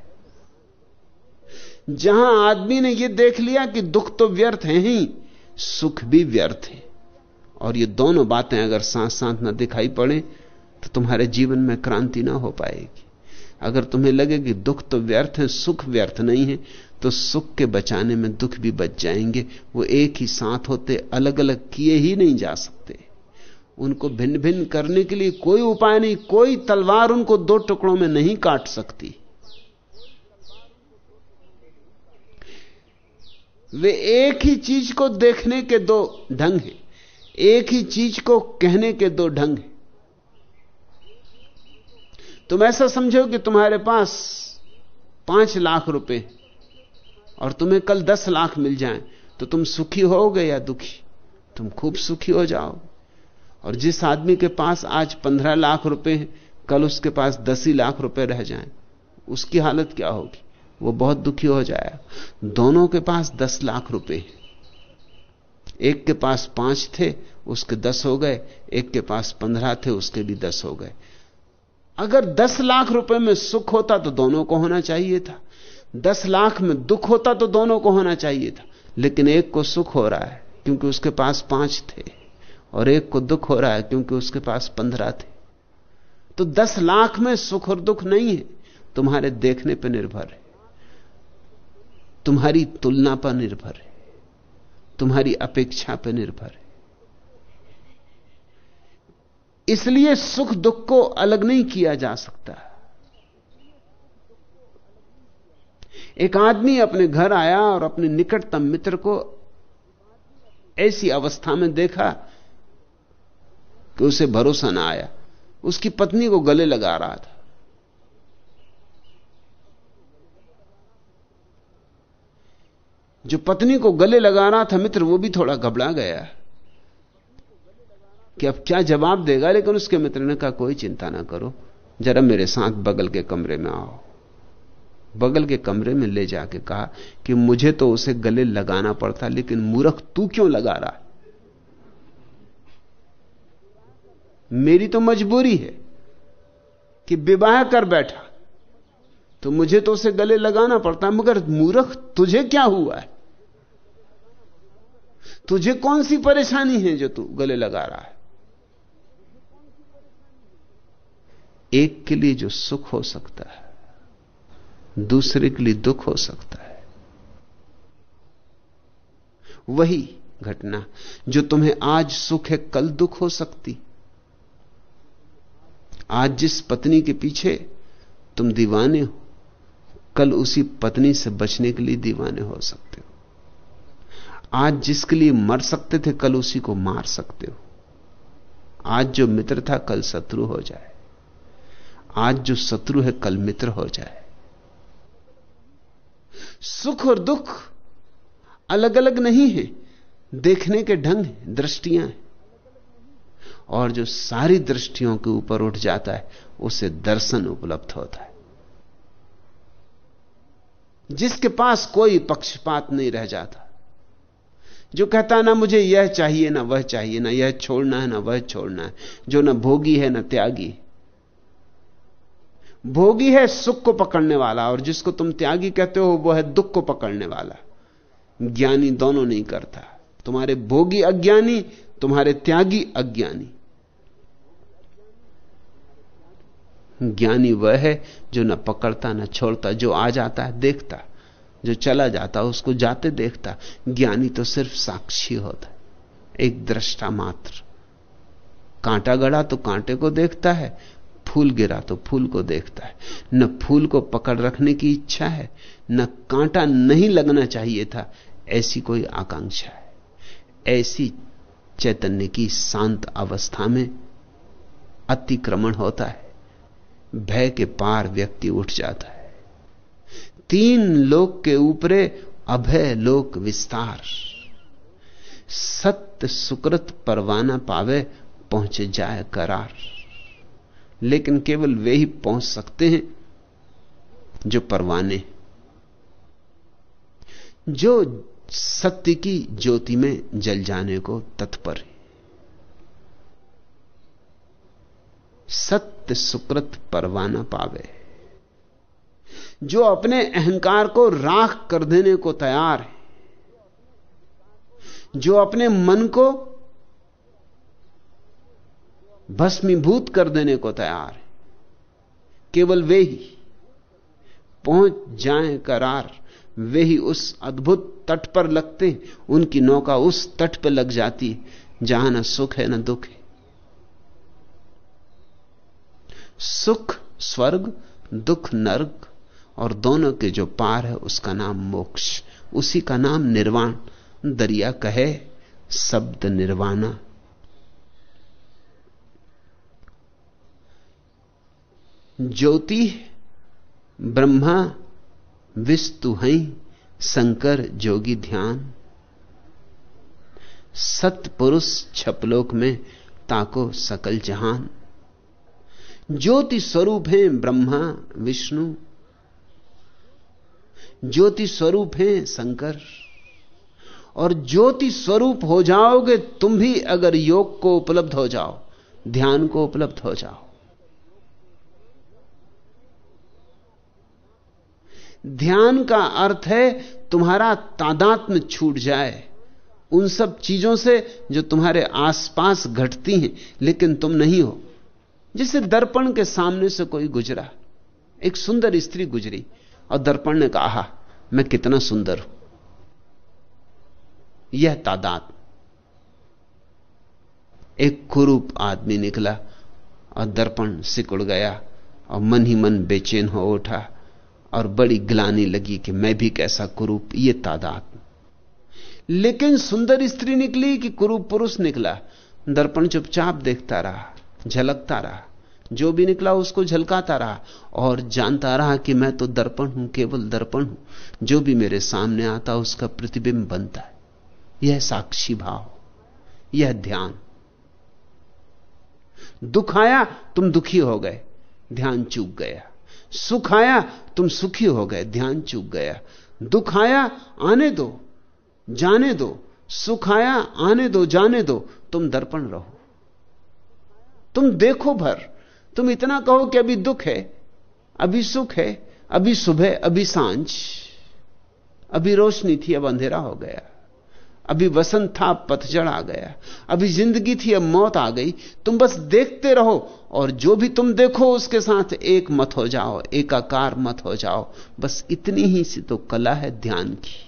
जहाँ आदमी ने यह देख लिया कि दुख तो व्यर्थ है ही, सुख भी व्यर्थ है। और ये दोनों बातें अगर साथ साथ न दिखाई पड़े तो तुम्हारे जीवन में क्रांति ना हो पाएगी। अगर तुम्हें लगे कि दुख तो व्यर्थ है, सुख व्यर्थ नहीं है तो सुख के बचाने में दुख भी बच जाएँगे। वो एक ही साथ होते अलग अलग किए ही नहीं जा सकते। उनको भिन्न भिन्न करने के लिए कोई उपाय नहीं, कोई तलवार उनको दो टुकड़ों में नहीं काट सकती। वे एक ही चीज़ को देखने के दो ढंग हैं, एक ही चीज़ को कहने के दो ढंग हैं। तुम ऐसा समझो कि तुम्हारे पास पाँच लाख रुपए और तुम्हें कल दस लाख मिल जाएँ तो तुम सुखी होगे या दुखी? तुम खूब सुखी हो जाओ। और जिस आदमी के पास आज पंद्रह लाख रुपए हैं, कल उसके पास दस ही लाख रुपए रह जाएँ। उसकी हालत क्या होगी? वो बहुत दुखी हो जाएगा। दोनों के पास दस लाख रुपए एक के पास पाँच थे, उसके दस हो गए। एक के पास पंद्रह थे, उसके भी दस हो गए। अगर दस लाख रुपए में सुख होता तो दोनों को होना चाहिए था। दस लाख में दुख होता तो दोनों को होना चाहिए था। लेकिन एक को सुख हो रहा है क्योंकि उसके पास पाँच थे और एक को दुख हो रहा है क्योंकि उसके पास पंद्रह थे। तो दस लाख में सुख और दुख नहीं है। तुम्हारे देखने पर निर्भर है। तुम्हारी तुलना पर निर्भर है। तुम्हारी अपेक्षा पर निर्भर है। इसलिए सुख दुख को अलग नहीं किया जा सकता। एक आदमी अपने घर आया और अपने निकटतम मित्र को ऐसी अवस्था में देखा कि उसे भरोसा ना आया। उसकी पत्नी को गले लगा रहा था। जो पत्नी को गले लगा रहा था मित्र, वो भी थोड़ा घबरा गया। कि अब क्या जवाब देगा, लेकिन उसके मित्र ने कहा, कोई चिंता ना करो, जरा मेरे साथ बगल के कमरे में आओ। बगल के कमरे में ले जाके कहा कि मुझे तो उसे गले लगाना पड़ता, लेकिन मूर्ख तू क्यों लगा रहा है? मेरी तो मजबूरी है कि विवाह कर बैठा तो मुझे तो उसे गले लगाना पड़ता, मगर मूर्ख, तुझे क्या हुआ है? तुझे कौन सी परेशानी है जो तू गले लगा रहा है? एक के लिए जो सुख हो सकता है, दूसरे के लिए दुख हो सकता है। वही घटना जो तुम्हें आज सुख है, कल दुख हो सकती। आज जिस पत्नी के पीछे तुम दीवाने हो, कल उसी पत्नी से बचने के लिए दीवाने हो सकते हो। आज जिसके लिए मर सकते थे, कल उसी को मार सकते हो। आज जो मित्र था, कल शत्रु हो जाए। आज जो शत्रु है कल मित्र हो जाए। सुख और दुख अलग अलग नहीं है, देखने के ढंग दृष्टियाँ हैं। और जो सारी दृष्टियों के ऊपर उठ जाता है, उसे दर्शन उपलब्ध होता है। जिसके पास कोई पक्षपात नहीं रह जाता, जो कहता ना मुझे यह चाहिए, ना वह चाहिए, ना यह छोड़ना है, ना वह छोड़ना है, जो ना भोगी है, ना त्यागी भोगी है सुख को पकड़ने वाला, और जिसको तुम त्यागी कहते हो वह है दुख को पकड़ने वाला। ज्ञानी दोनों नहीं करता। तुम्हारे भोगी अज्ञानी, तुम्हारे त्यागी अज्ञानी। ज्ञानी वह है जो न पकड़ता, न छोड़ता, जो आ जाता है, देखता। जो चला जाता है उसको जाते देखता। ज्ञानी तो सिर्फ़ साक्षी होता एक दृष्टा मात्र। कांटा गड़ा तो कांटे को देखता है फूल गिरा तो फूल को देखता है। न फूल को पकड़ रखने की इच्छा है, न कांटा नहीं लगना चाहिए था, ऐसी कोई आकांक्षा है। ऐसी चैतन्य की शांत अवस्था में अतिक्रमण होता है, भय के पार व्यक्ति उठ जाता है। तीन लोक के ऊपरे अभय लोक विस्तार। सत्य सुकृत परवाना पावे, पहुँच जाए करार। लेकिन केवल वे ही पहुँच सकते हैं जो परवाने जो सत्य की ज्योति में जल जाने को तत्पर है। सत्य सुकृत परवाना पावे। जो अपने अहंकार को राख कर देने को तैयार है। जो अपने मन को भस्मीभूत कर देने को तैयार है। केवल वे ही, पहुँच जाए करार, वे ही उस अद्भुत तट पर लगते उनकी नौका उस तट पर लग जाती जहाँ न सुख है, न दुख है। सुख, स्वर्ग, दुख नर्क और दोनों के जो पार है, उसका नाम मोक्ष, उसी का नाम निर्वाण। दरिया कहे, शब्द निर्वाणा। ज्योति, ब्रह्मा, विस्तु हई शंकर, जोगी, ध्यान। सतपुरुष, छपलोक में ताको, सकल जहान। ज्योति स्वरूप है, ब्रह्मा, विष्णु। ज्योति स्वरूप है, शंकर। और ज्योति स्वरूप हो जाओगे, तुम भी अगर योग को उपलब्ध हो जाओ, ध्यान को उपलब्ध हो जाओ। ध्यान का अर्थ है तुम्हारा तादात्म छूट जाए। उन सब चीज़ों से जो तुम्हारे आसपास घटती हैं, लेकिन तुम नहीं हो। जैसे दर्पण के सामने से कोई गुजरा, एक सुंदर स्त्री गुजरी, और दर्पण ने कहा मैं कितना सुंदर हूँ। यह तादात एक कुरूप आदमी निकला, और दर्पण सिकुड़ गया, और मन ही मन बेचैन हो उठा। और बड़ी ग्लानी लगी कि मैं भी कैसा कुरूप, ये तादात लेकिन सुंदर स्त्री निकली कि कुरूप पुरुष निकला। दर्पण चुपचाप देखता रहा, झलकता रहा। जो भी निकला उसको झलकाता रहा और जानता रहा कि मैं तो दर्पण हूँ, केवल दर्पण हूँ। जो भी मेरे सामने आता उसका प्रतिबिंब बनता है। यह साक्षी भाव, यह ध्यान। दुख आया तुम दुखी हो गए, ध्यान चूक गया। सुख आया, तुम सुखी हो गए, ध्यान चूक गया। दुख आया, आने दो, जाने दो। सुख आया, आने दो, जाने दो, तुम दर्पण रहो। तुम देखो भर। तुम इतना कहो कि अभी दुख है, अभी सुख है, अभी सुबह, अभी साँझ। अभी रोशनी थी, अब अंधेरा हो गया। अभी वसंत था पतझड़ आ गया। अभी ज़िंदगी थी, अब मौत आ गई। तुम बस देखते रहो और जो भी तुम देखो, उसके साथ एक मत हो जाओ, एकाकार मत हो जाओ। बस इतनी ही सी तो कला है ध्यान की।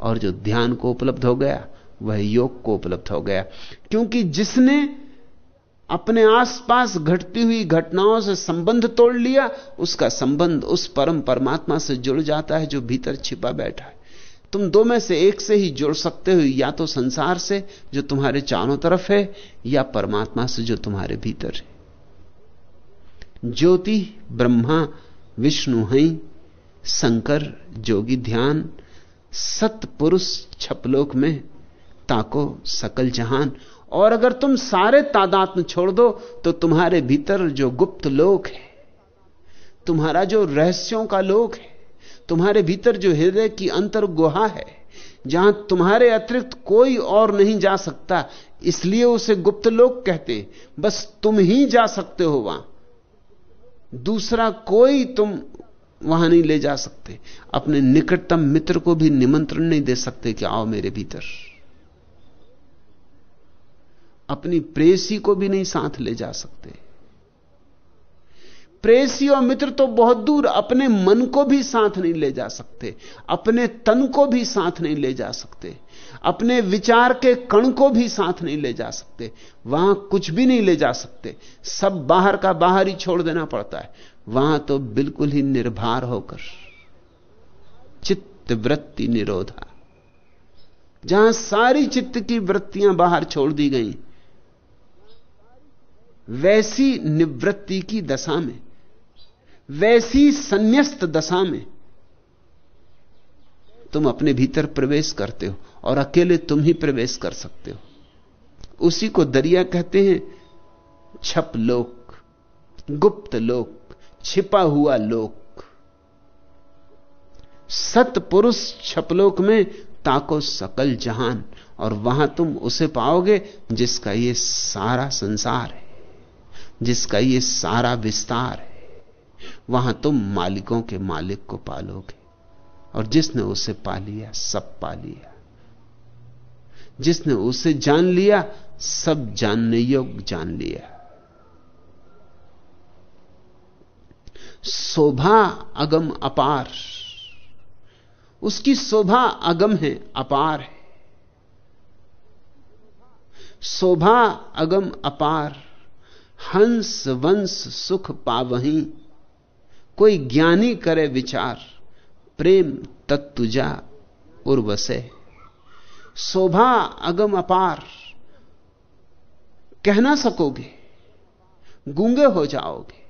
और जो ध्यान को उपलब्ध हो गया, वह योग को उपलब्ध हो गया। क्योंकि जिसने अपने आसपास घटती हुई घटनाओं से संबंध तोड़ लिया, उसका संबंध उस परम परमात्मा से जुड़ जाता है, जो भीतर छिपा बैठा है। तुम दो में से एक से ही जुड़ सकते हो, या तो संसार से, जो तुम्हारे चारों तरफ़ है, या परमात्मा से, जो तुम्हारे भीतर है। ज्योति, ब्रह्मा, विष्णु हई शंकर, जोगी, ध्यान, सतपुरुष, छपलोक में, ताको, सकल जहान। और अगर तुम सारे तादात्म छोड़ दो तो तुम्हारे भीतर जो गुप्त लोक है, तुम्हारा जो रहस्यों का लोक है तुम्हारे भीतर जो हृदय की अंतर गुहा है, जहाँ तुम्हारे अतिरिक्त कोई और नहीं जा सकता, इसलिए उसे गुप्त लोक कहते हैं। बस तुम ही जा सकते हो वहाँ। दूसरा कोई तुम वहाँ नहीं ले जा सकते। अपने निकटतम मित्र को भी निमंत्रण नहीं दे सकते कि आओ मेरे भीतर। अपनी प्रेसी को भी नहीं साथ ले जा सकते। प्रेसी और मित्र तो बहुत दूर अपने मन को भी साथ नहीं ले जा सकते, अपने तन को भी साथ नहीं ले जा सकते, अपने विचार के कण को भी साथ नहीं ले जा सकते, वहाँ कुछ भी नहीं ले जा सकते। सब बाहर का बाहर ही छोड़ देना पड़ता है। वहाँ तो बिल्कुल ही निर्भर होकर। चित्त वृत्ति निरोधा। जहाँ सारी चित्त की वृत्तियाँ बाहर छोड़ दी गई, वैसी निवृत्ति की दशा में वैसी संन्यास्त दशा में तुम अपने भीतर प्रवेश करते हो और अकेले तुम ही प्रवेश कर सकते हो। उसी को दरिया कहते हैं, छप लोक, गुप्त लोक, छिपा हुआ लोक। सतपुरुष छपलोक में ताको सकल जहान, और वहाँ तुम उसे पाओगे जिसका ये सारा संसार है, जिसका ये सारा विस्तार है। वहाँ तुम मालिकों के मालिक को पालोगे। और जिसने उसे पा लिया, सब पा लिया। जिसने उसे जान लिया, सब जानने योग्य जान लिया। शोभा अगम अपार। उसकी शोभा अगम है, अपार है। शोभा अगम अपार। हंस वंश सुख पावही। कोई ज्ञानी करे विचार, प्रेम तत्तुजा उर्वसे। शोभा अगम अपार, कह ना सकोगे, गूँगे हो जाओगे,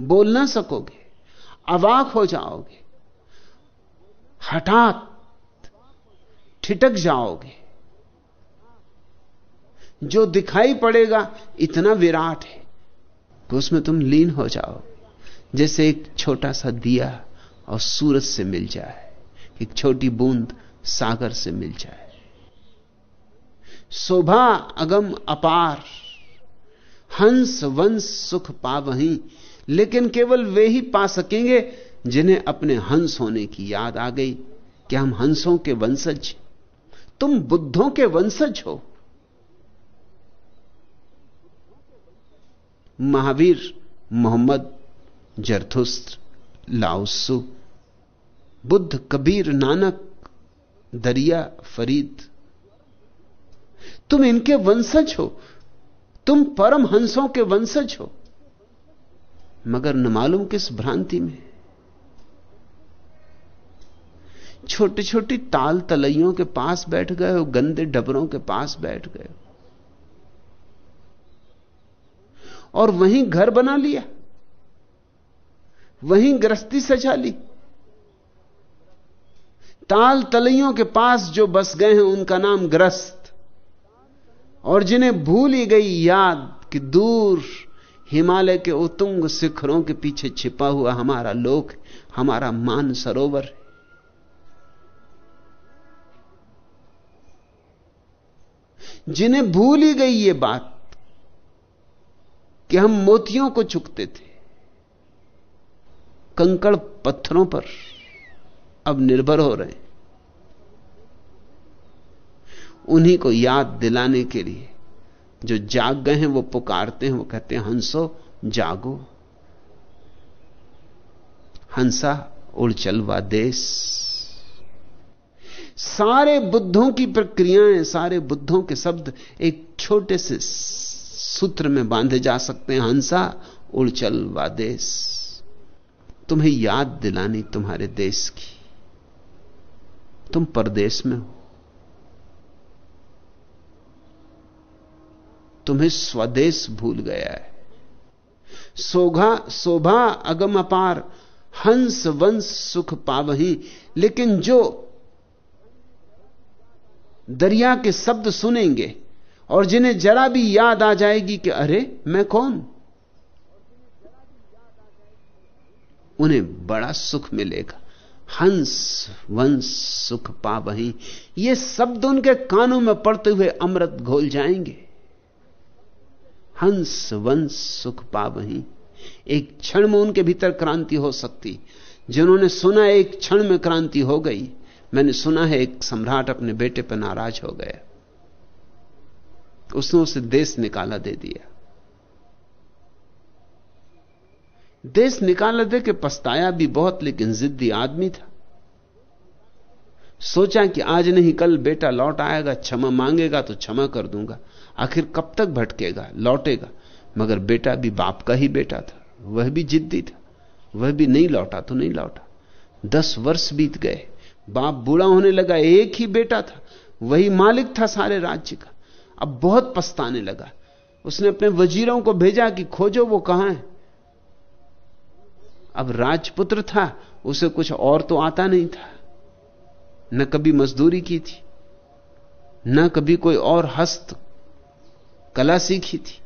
बोल ना सकोगे, अवाक हो जाओगे, हठात ठिटक जाओगे। जो दिखाई पड़ेगा, इतना विराट है कि उसमें तुम लीन हो जाओ जैसे एक छोटा सा दिया और सूरज से मिल जाए, एक छोटी बूंद सागर से मिल जाए। शोभा अगम अपार, हंस वंश सुख पा वहीं लेकिन केवल वे ही पा सकेंगे जिन्हें अपने हंस होने की याद आ गई। कि हम हंसों के वंशज? तुम बुद्धों के वंशज हो। Mahavir Mohammed Zarathustra Laotse Buddha Kabir, Nanak, Dariya, Farid. तुम इनके वंशज हो। तुम परम हंसों के वंशज हो। मगर न मालूम किस भ्रांति में। छोटी छोटी ताल तलैयों के पास बैठ गए हो, गंदे डबरों के पास बैठ गए और वहीं घर बना लिया। वहीं गृहस्थी सजा ली ताल तलैयों के पास जो बस गए हैं, उनका नाम ग्रस्त और जिन्हें भूल ही गई याद कि दूर हिमालय के उतुंग शिखरों के पीछे छिपा हुआ हमारा लोक हमारा मान सरोवर जिन्हें भूल ही गई ये बात कि हम मोतियों को चुकते थे कंकड़ पत्थरों पर अब निर्भर हो रहे उन्हीं को याद दिलाने के लिए जो जाग गए हैं, वो पुकारते हैं, वो कहते हैं, हंसो, जागो। हंसा, उड़ चलवा देश। सारे बुद्धों की प्रक्रियाएँ, सारे बुद्धों के शब्द एक छोटे से सूत्र में बांधे जा सकते हैं, हंसा उड़चल व देश। तुम्हें याद दिलानी तुम्हारे देश की। तुम परदेश में हो। तुम्हें स्वदेश भूल गया है। सोघा, शोभा, अगम अपार, हंस, वंश, सुख पावही, लेकिन जो दरिया के शब्द सुनेंगे और जिन्हें जरा भी याद आ जाएगी कि अरे, मैं कौन? उन्हें बड़ा सुख मिलेगा। हंस, वंश, सुख पा वही ये शब्द उनके कानों में पड़ते हुए अमृत घोल जाएँगे। हंस, वंश, सुख पा वही एक क्षण में उनके भीतर क्रांति हो सकती। जिन्होंने सुना, एक क्षण में क्रांति हो गई। मैंने सुना है, एक सम्राट अपने बेटे पर नाराज़ हो गया। उसने उसे देश निकाला दे दिया। देश निकाला दे के पछताया भी बहुत, लेकिन जिद्दी आदमी था। सोचा कि आज नहीं, कल बेटा लौट आएगा, क्षमा मांगेगा तो क्षमा कर दूँगा। आखिर कब तक भटकेगा, लौटेगा? मगर बेटा भी बाप का ही बेटा था। वह भी जिद्दी था। वह भी नहीं लौटा तो नहीं लौटा। दस वर्ष बीत गए। बाप बूढ़ा होने लगा, एक ही बेटा था। वही मालिक था सारे राज्य का। अब बहुत पछताने लगा। उसने अपने वजीरों को भेजा कि खोजो वो कहाँ है। अब राजपुत्र था, उसे कुछ और तो आता नहीं था। न कभी मजदूरी की थी, न कभी कोई और हस्त कला सीखी थी।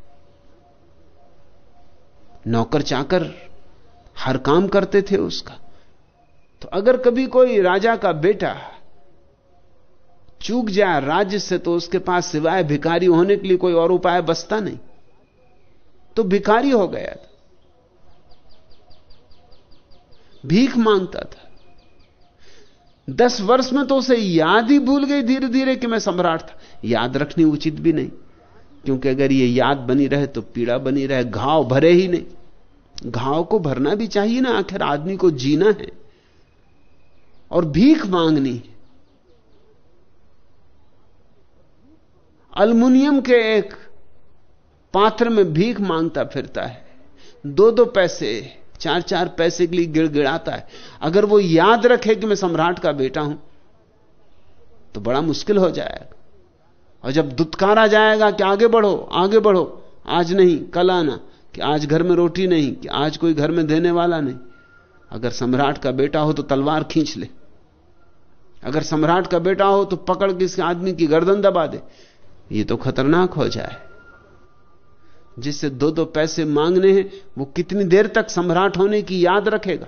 नौकर चाकर हर काम करते थे उसका। तो अगर कभी कोई राजा का बेटा चूक जाए राज्य से तो उसके पास सिवाय भिखारी होने के लिए कोई और उपाय बसता नहीं। तो भिखारी हो गया था। भीख माँगता था। दस वर्ष में तो उसे याद ही भूल गई धीरे धीरे कि मैं सम्राट था। याद रखनी उचित भी नहीं, क्योंकि अगर ये याद बनी रहे तो पीड़ा बनी रहे, घाव भरे ही नहीं। घाव को भरना भी चाहिए ना, आखिर आदमी को जीना है और भीख मांगनी अल्मुनियम के एक पात्र में भीख माँगता फिरता है। दो दो पैसे चार चार पैसे के लिए गिड़गिड़ाता है। अगर वो याद रखे कि मैं सम्राट का बेटा हूँ तो बड़ा मुश्किल हो जाएगा। और जब दुत्कारा जाएगा कि आगे बढ़ो आगे बढ़ो, आज नहीं, कल आना, कि आज घर में रोटी नहीं, कि आज कोई घर में देने वाला नहीं। अगर सम्राट का बेटा हो तो तलवार खींच ले। अगर सम्राट का बेटा हो तो पकड़ के इस आदमी की गर्दन दबा दे। ये तो खतरनाक हो जाए। जिससे दो दो पैसे मांगने हैं, वो कितनी देर तक सम्राट होने की याद रखेगा?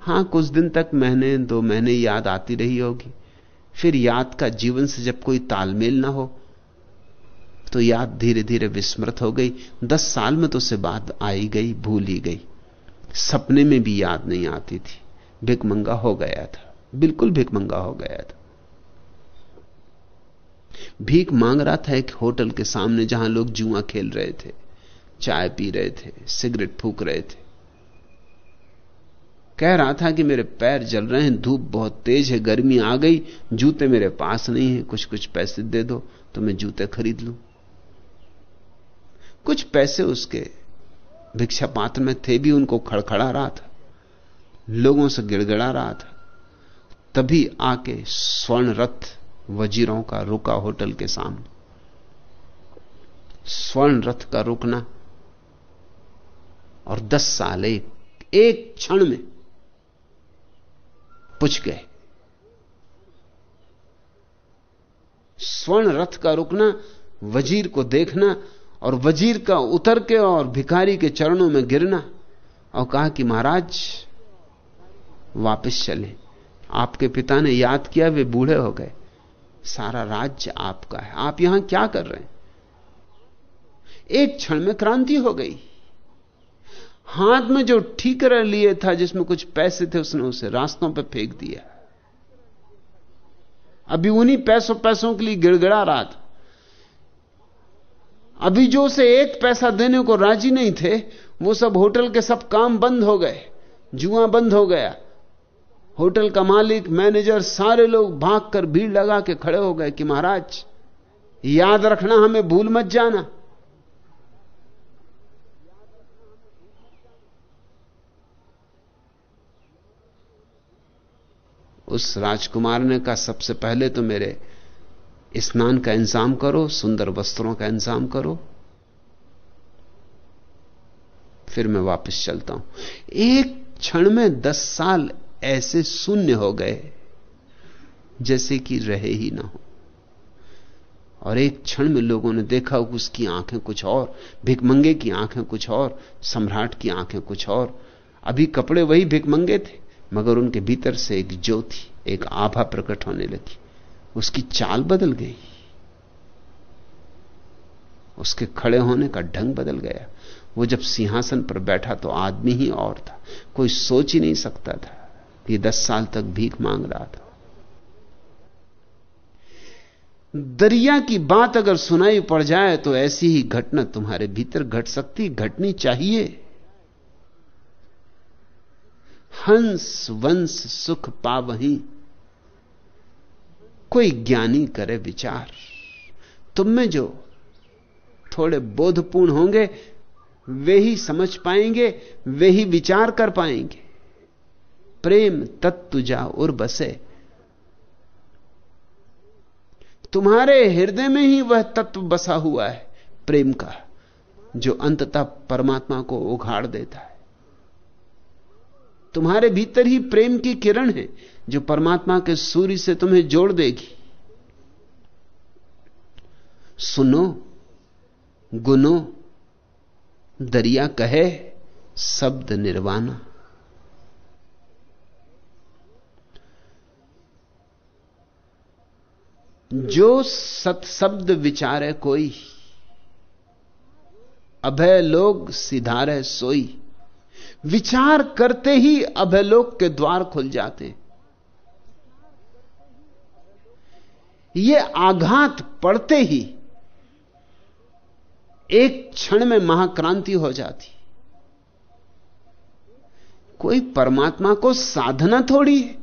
हाँ, कुछ दिन तक महीने, दो महीने याद आती रही होगी। फिर याद का जीवन से जब कोई तालमेल ना हो तो याद धीरे धीरे विस्मृत हो गई। दस साल में तो उसे बात आई गई, भूल गई। सपने में भी याद नहीं आती थी। भिकमंगा हो गया था। बिल्कुल भिकमंगा हो गया था। भीख मांग रहा था एक होटल के सामने जहाँ लोग जुआ खेल रहे थे। चाय पी रहे थे, सिगरेट फूक रहे थे। कह रहा था कि मेरे पैर जल रहे हैं, धूप बहुत तेज है, गर्मी आ गई, जूते मेरे पास नहीं है कुछ कुछ पैसे दे दो तो मैं जूते खरीद लूँ। कुछ पैसे उसके भिक्षा पात्र में थे भी, उनको खड़खड़ा रहा था, लोगों से गिड़गिड़ा रहा था। तभी आके स्वर्ण रथ वजीरों का रुका होटल के सामने। स्वर्ण रथ का रुकना और दस साल एक एक क्षण में पुछ गए। स्वर्ण रथ का रुकना, वज़ीर को देखना और वज़ीर का उतर के और भिखारी के चरणों में गिरना और कहा कि महाराज, वापस चले। आपके पिता ने याद किया, वे बूढ़े हो गए। सारा राज्य आपका है। आप यहाँ क्या कर रहे हैं? एक क्षण में क्रांति हो गई। हाथ में जो ठीकरा लिए था, जिसमें कुछ पैसे थे, उसने उसे रास्तों पर फेंक दिया। अभी उन्हीं पैसों पैसों के लिए गिड़गिड़ा रहा था। अभी जो उसे एक पैसा देने को राज़ी नहीं थे, वो सब होटल के सब काम बंद हो गए, जुआ बंद हो गया। होटल का मालिक, मैनेजर, सारे लोग भागकर भीड़ लगा के खड़े हो गए कि महाराज, याद रखना हमें, भूल मत जाना। उस राजकुमार ने कहा, सबसे पहले तो मेरे स्नान का इंतज़ाम करो, सुंदर वस्त्रों का इंतज़ाम करो। फिर मैं वापस चलता हूँ। एक क्षण में दस साल ऐसे शून्य हो गए, जैसे कि रहे ही ना हो। और एक क्षण में लोगों ने देखा उसकी आँखें कुछ और, भिकमंगे की आँखें कुछ और, सम्राट की आँखें कुछ और। अभी कपड़े वही भिकमंगे थे। मगर उनके भीतर से एक ज्योति, एक आभा प्रकट होने लगी। उसकी चाल बदल गई। उसके खड़े होने का ढंग बदल गया। वो जब सिंहासन पर बैठा तो आदमी ही और था। कोई सोच ही नहीं सकता था कि दस साल तक भीख मांग रहा था। दरिया की बात अगर सुनाई पड़ जाए तो ऐसी ही घटना तुम्हारे भीतर घट सकती, घटनी चाहिए। हंस वंश सुख पावही। कोई ज्ञानी करे विचार। तुम में जो थोड़े बोधपूर्ण होंगे, वे ही समझ पाएँगे, वे ही विचार कर पाएँगे। प्रेम तत्व जा उर बसे। तुम्हारे हृदय में ही वह तत्व बसा हुआ है, प्रेम का, जो अंततः परमात्मा को उघाड़ देता है। तुम्हारे भीतर ही प्रेम की किरण है, जो परमात्मा के सूर्य से तुम्हें जोड़ देगी। सुनो, गुनो, दरिया कहे, शब्द निर्वाणा। जो सत शब्द विचारे कोई, अभय लोग सिधारे सोई। विचार करते ही अभयलोक के द्वार खुल जाते। हैं ये आघात पड़ते ही एक क्षण में महाक्रांति हो जाती। कोई परमात्मा को साधना थोड़ी है,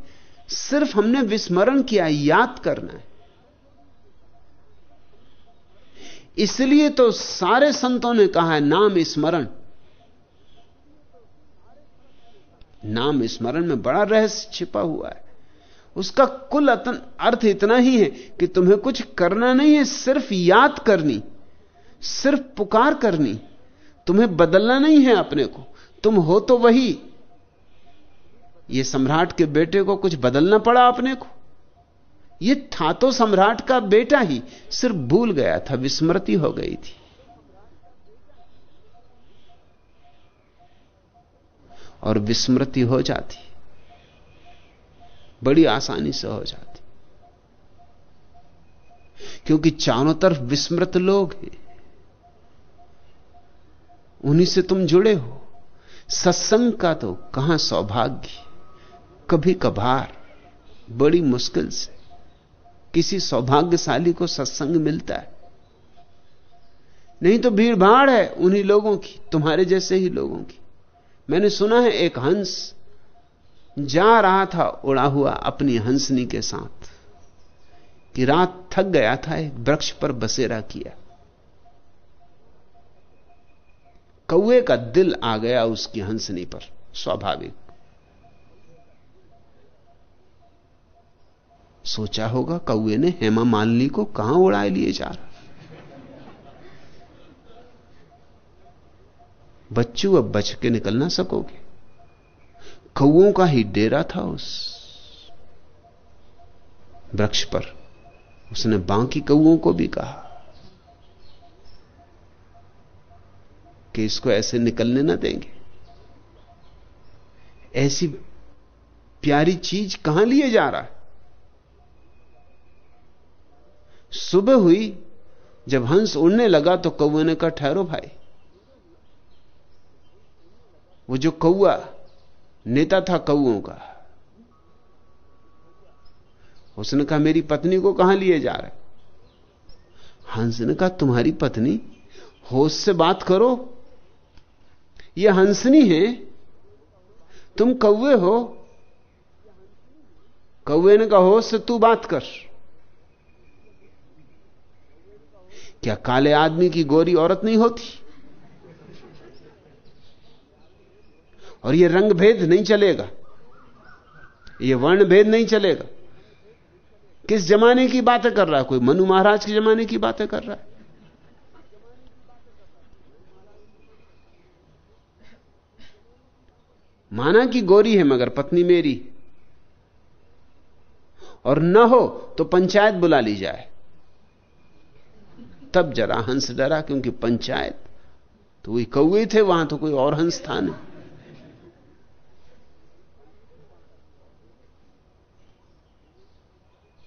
सिर्फ़ हमने विस्मरण किया, याद करना है। इसलिए तो सारे संतों ने कहा है, नाम स्मरण। नाम स्मरण में बड़ा रहस्य छिपा हुआ है। उसका कुल अर्थ इतना ही है कि तुम्हें कुछ करना नहीं है, सिर्फ़ याद करनी, सिर्फ़ पुकार करनी। तुम्हें बदलना नहीं है अपने को। तुम हो तो वही। ये सम्राट के बेटे को कुछ बदलना पड़ा अपने को। ये था तो सम्राट का बेटा ही, सिर्फ़ भूल गया था, विस्मृति हो गई थी। और विस्मृति हो जाती। बड़ी आसानी से हो जाती। क्योंकि चारों तरफ़ विस्मृत लोग हैं। उन्हीं से तुम जुड़े हो। सत्संग का तो कहाँ सौभाग्य? कभी कभार बड़ी मुश्किल से किसी सौभाग्यशाली को सत्संग मिलता है। नहीं तो भीड़ भाड़ है उन्हीं लोगों की, तुम्हारे जैसे ही लोगों की। मैंने सुना है एक हंस जा रहा था, उड़ा हुआ अपनी हंसनी के साथ, कि रात थक गया था, एक वृक्ष पर बसेरा किया। कौए का दिल आ गया उसकी हंसनी पर, स्वाभाविक। सोचा होगा कौए ने हेमा मालिनी को कहाँ उड़ाए लिए जा रहा। बच्चू, अब बच के निकल ना सकोगे। कौओं का ही डेरा था उस वृक्ष पर। उसने बाकी कौओं को भी कहा कि इसको ऐसे निकलने ना देंगे। ऐसी प्यारी चीज़ कहाँ लिए जा रहा है? सुबह हुई, जब हंस उड़ने लगा तो कौए ने कहा, ठहरो भाई। वो जो कौआ नेता था कौओं का। उसने कहा, मेरी पत्नी को कहाँ लिए जा रहे? हंस ने कहा, तुम्हारी पत्नी? होश से बात करो। यह हंसनी है। तुम कौए हो। कौए ने कहा, होश से तू बात कर। क्या काले आदमी की गोरी औरत नहीं होती? और यह रंग भेद नहीं चलेगा। यह वर्ण भेद नहीं चलेगा। किस जमाने की बातें कर रहा है? कोई मनु महाराज के जमाने की बातें कर रहा है? माना कि गोरी है मगर पत्नी मेरी। और न हो तो पंचायत बुला ली जाए। तब जरा हंस डरा, क्योंकि पंचायत तो वही कौए थे, वहाँ तो कोई और हंस था नहीं।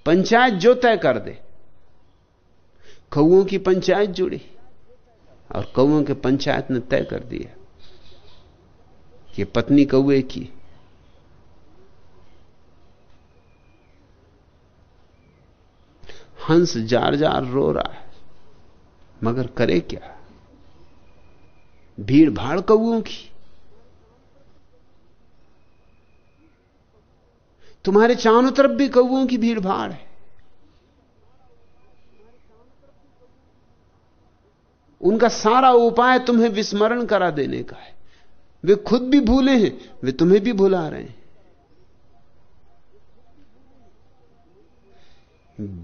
पंचायत जो तय कर दे, कौओं की पंचायत जुड़ी और कौओं के पंचायत ने तय कर दिया कि पत्नी कौए की। हंस जार जार रो रहा है, मगर करे क्या? भीड़ भाड़ कौओं की। तुम्हारे चारों तरफ़ भी कौओं की भीड़ भाड़ है। उनका सारा उपाय तुम्हें विस्मरण करा देने का है। वे खुद भी भूले हैं, वे तुम्हें भी भुला रहे हैं।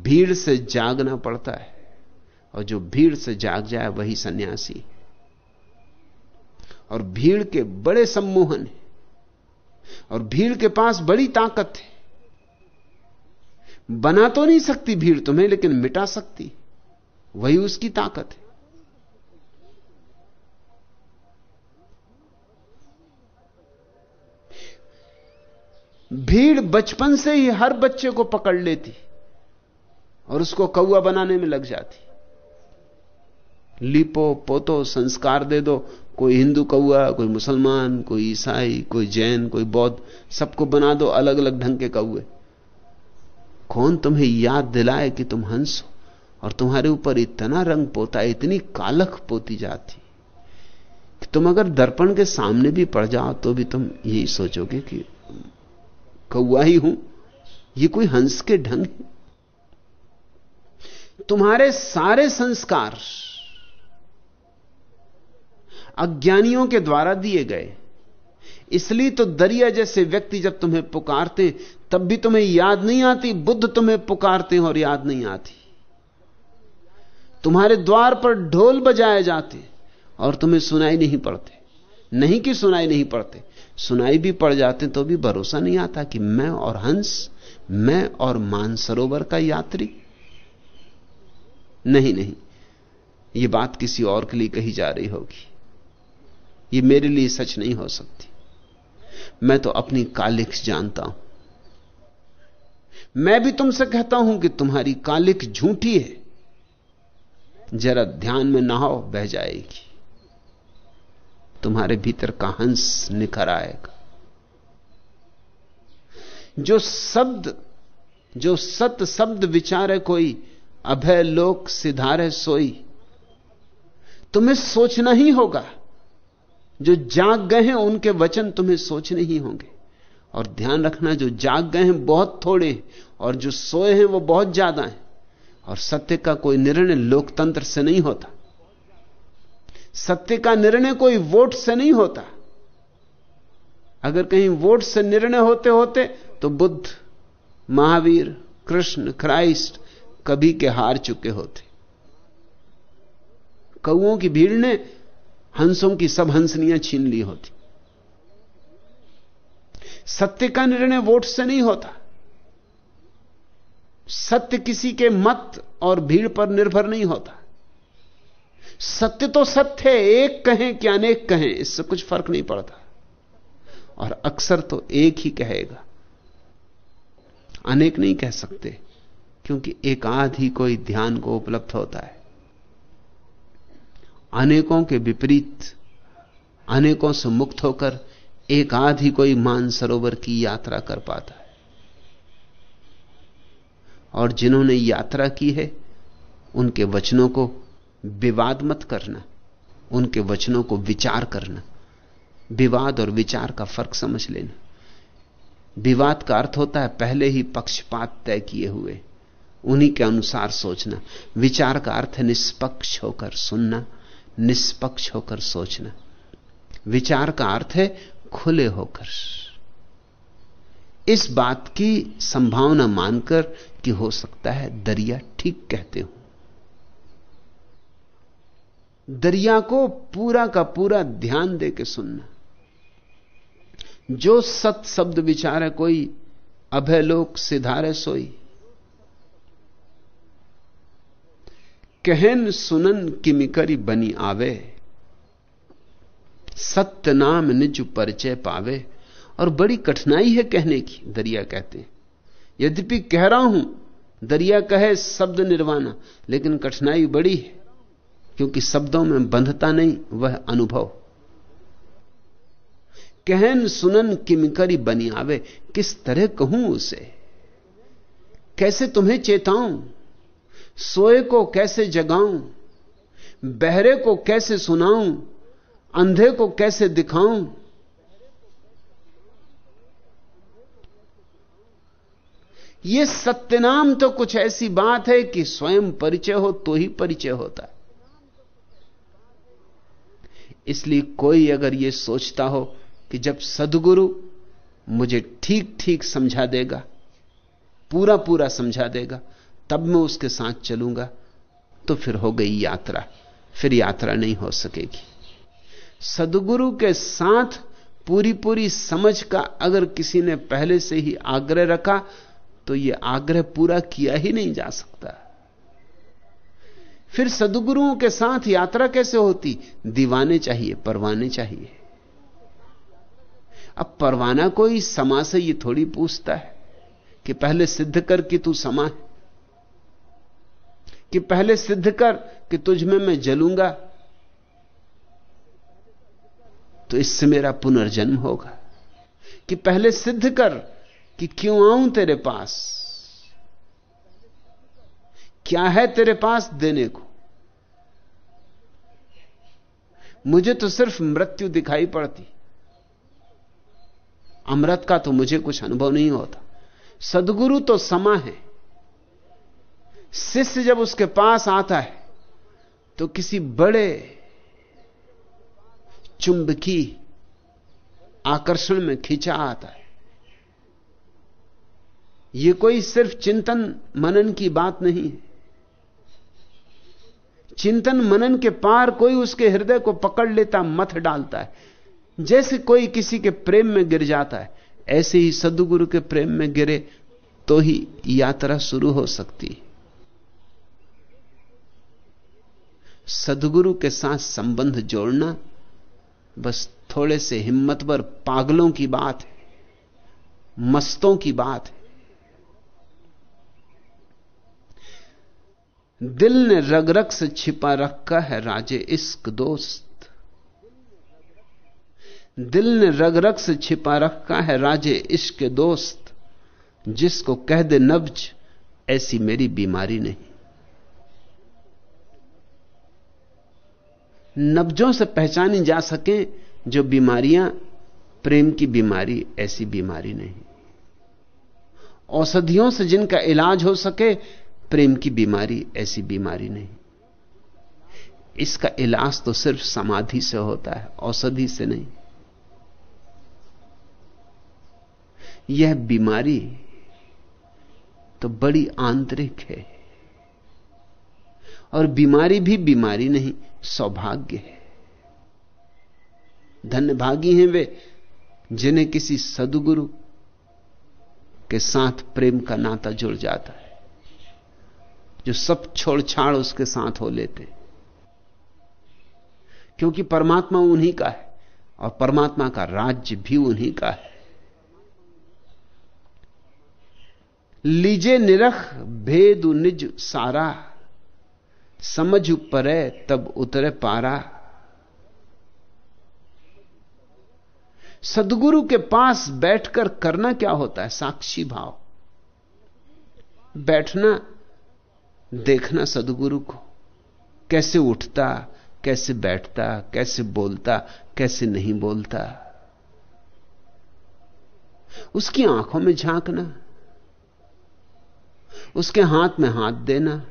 भीड़ से जागना पड़ता है, और जो भीड़ से जाग जाए वही सन्यासी और भीड़ के बड़े सम्मोहन है। और भीड़ के पास बड़ी ताकत है। बना तो नहीं सकती भीड़ तुम्हें, लेकिन मिटा सकती। वही उसकी ताकत है। भीड़ बचपन से ही हर बच्चे को पकड़ लेती और उसको कौआ बनाने में लग जाती। लिपो पोतो संस्कार दे दो कोई हिंदू कौआ कोई मुसलमान, कोई ईसाई, कोई जैन, कोई बौद्ध, सबको बना दो अलग अलग ढंग के कौए कौन तुम्हें याद दिलाए कि तुम हंस हो? और तुम्हारे ऊपर इतना रंग पोता, इतनी कालख पोती जाती कि तुम अगर दर्पण के सामने भी पड़ जाओ तो भी तुम यही सोचोगे कि कौआ ही हूँ। ये कोई हंस के ढंग तुम्हारे सारे संस्कार अज्ञानियों के द्वारा दिए गए। इसलिए तो दरिया जैसे व्यक्ति जब तुम्हें पुकारते तब भी तुम्हें याद नहीं आती, बुद्ध तुम्हें पुकारते और याद नहीं आती। तुम्हारे द्वार पर ढोल बजाए जाते और तुम्हें सुनाई नहीं पड़ते। नहीं कि सुनाई नहीं पड़ते, सुनाई भी पड़ जाते तो भी भरोसा नहीं आता कि मैं और हंस, मैं और मानसरोवर का यात्री। नहीं नहीं यह बात किसी और के लिए कही जा रही होगी। यह मेरे लिए सच नहीं हो सकती। मैं तो अपनी कालिक जानता हूँ। मैं भी तुमसे कहता हूँ कि तुम्हारी कालिक झूठी है। जरा ध्यान में नहाओ, बह जाएगी। तुम्हारे भीतर का हंस निखर आएगा। जो शब्द, जो सत शब्द विचारे कोई, अभय लोक सिधारे सोई। तुम्हें सोचना ही होगा। जो जाग गए हैं, उनके वचन तुम्हें सोचने ही होंगे। और ध्यान रखना, जो जाग गए हैं, बहुत थोड़े और जो सोए हैं, वो बहुत ज़्यादा हैं। और सत्य का कोई निर्णय लोकतंत्र से नहीं होता। सत्य का निर्णय कोई वोट से नहीं होता। अगर कहीं वोट से निर्णय होते होते तो बुद्ध, महावीर, कृष्ण, क्राइस्ट कभी के हार चुके होते। कौओं की भीड़ ने हंसों की सब हंसनियाँ छीन ली होती। सत्य का निर्णय वोट से नहीं होता। सत्य किसी के मत और भीड़ पर निर्भर नहीं होता। सत्य तो सत्य है, एक कहें कि अनेक कहें, इससे कुछ फ़र्क नहीं पड़ता। और अक्सर तो एक ही कहेगा। अनेक नहीं कह सकते, क्योंकि एक आध ही कोई ध्यान को उपलब्ध होता है। अनेकों के विपरीत, अनेकों से मुक्त होकर एक आध ही कोई मानसरोवर की यात्रा कर पाता है। और जिन्होंने यात्रा की है, उनके वचनों को विवाद मत करना, उनके वचनों को विचार करना। विवाद और विचार का फ़र्क समझ लेना। विवाद का अर्थ होता है पहले ही पक्षपात तय किए हुए, उन्हीं के अनुसार सोचना। विचार का अर्थ निष्पक्ष होकर सुनना निष्पक्ष होकर सोचना। विचार का अर्थ है खुले होकर। इस बात की संभावना मानकर कि हो सकता है दरिया ठीक कहते हो। दरिया को पूरा का पूरा ध्यान दे के सुनना। जो सत शब्द विचार है, कोई अभय लोक सिधारे सोई। कहन सुनन किमिकरी बनी आवे। सत्य नाम निज परिचय पावे। और बड़ी कठिनाई है कहने की, दरिया कहते हैं। यद्यपि कह रहा हूँ, दरिया कहे, शब्द निर्वाणा, लेकिन कठिनाई बड़ी है, क्योंकि शब्दों में बंधता नहीं, वह अनुभव। कहन सुनन किमकरी बनी आवे, किस तरह कहूँ उसे? कैसे तुम्हें चेताऊं? सोए को कैसे जगाऊं? बहरे को कैसे सुनाऊं? अंधे को कैसे दिखाऊँ? यह सत्यनाम तो कुछ ऐसी बात है कि स्वयं परिचय हो तो ही परिचय होता है। इसलिए कोई अगर यह सोचता हो कि जब सदगुरु मुझे ठीक ठीक समझा देगा पूरा पूरा समझा देगा तब मैं उसके साथ चलूँगा। तो फिर हो गई यात्रा। फिर यात्रा नहीं हो सकेगी। सदगुरु के साथ पूरी पूरी समझ का अगर किसी ने पहले से ही आग्रह रखा तो यह आग्रह पूरा किया ही नहीं जा सकता। फिर सदगुरुओं के साथ यात्रा कैसे होती? दीवाने चाहिए, परवाने चाहिए। अब परवाना कोई समा से ये थोड़ी पूछता है कि पहले सिद्ध कर कि तू समा है? कि पहले सिद्ध कर कि तुझ में मैं जलूँगा तो इससे मेरा पुनर्जन्म होगा। कि पहले सिद्ध कर कि क्यों आऊँ तेरे पास, क्या है तेरे पास देने को। मुझे तो सिर्फ़ मृत्यु दिखाई पड़ती। अमृत का तो मुझे कुछ अनुभव नहीं होता। सदगुरु तो समा है। शिष्य जब उसके पास आता है तो किसी बड़े चुंबकी आकर्षण में खिंचा आता है। यह कोई सिर्फ़ चिंतन मनन की बात नहीं है। चिंतन मनन के पार कोई उसके हृदय को पकड़ लेता, मथ डालता है। जैसे कोई किसी के प्रेम में गिर जाता है, ऐसे ही सदगुरु के प्रेम में गिरे तो ही यात्रा शुरू हो सकती है। सदगुरु के साथ संबंध जोड़ना बस थोड़े से हिम्मतवर पागलों की बात है, मस्तों की बात है। दिल ने रग रग से छिपा रखा है राजे इश्क दोस्त। दिल ने रग रग से छिपा रखा है राजे इश्क दोस्त, जिसको कह दे नब्ज, ऐसी मेरी बीमारी नहीं। नब्जों से पहचानी जा सके जो बीमारियाँ, प्रेम की बीमारी, ऐसी बीमारी नहीं। औषधियों से जिनका इलाज हो सके, प्रेम की बीमारी, ऐसी बीमारी नहीं। इसका इलाज तो सिर्फ़ समाधि से होता है, औषधि से नहीं। यह बीमारी तो बड़ी आंतरिक है, और बीमारी भी बीमारी नहीं सौभाग्य है। धन्यभागी हैं वे, जिन्हें किसी सदगुरु के साथ प्रेम का नाता जुड़ जाता है, जो सब छोड़ छाड़ उसके साथ हो लेते क्योंकि परमात्मा उन्हीं का है, और परमात्मा का राज्य भी उन्हीं का है। लीजे निरख, भेद निज सारा। समझ परे तब उतरे पारा। सदगुरु के पास बैठकर करना क्या होता है? साक्षी भाव। बैठना, देखना सदगुरु को। कैसे उठता, कैसे बैठता, कैसे बोलता, कैसे नहीं बोलता। उसकी आँखों में झांकना, उसके हाथ में हाथ देना।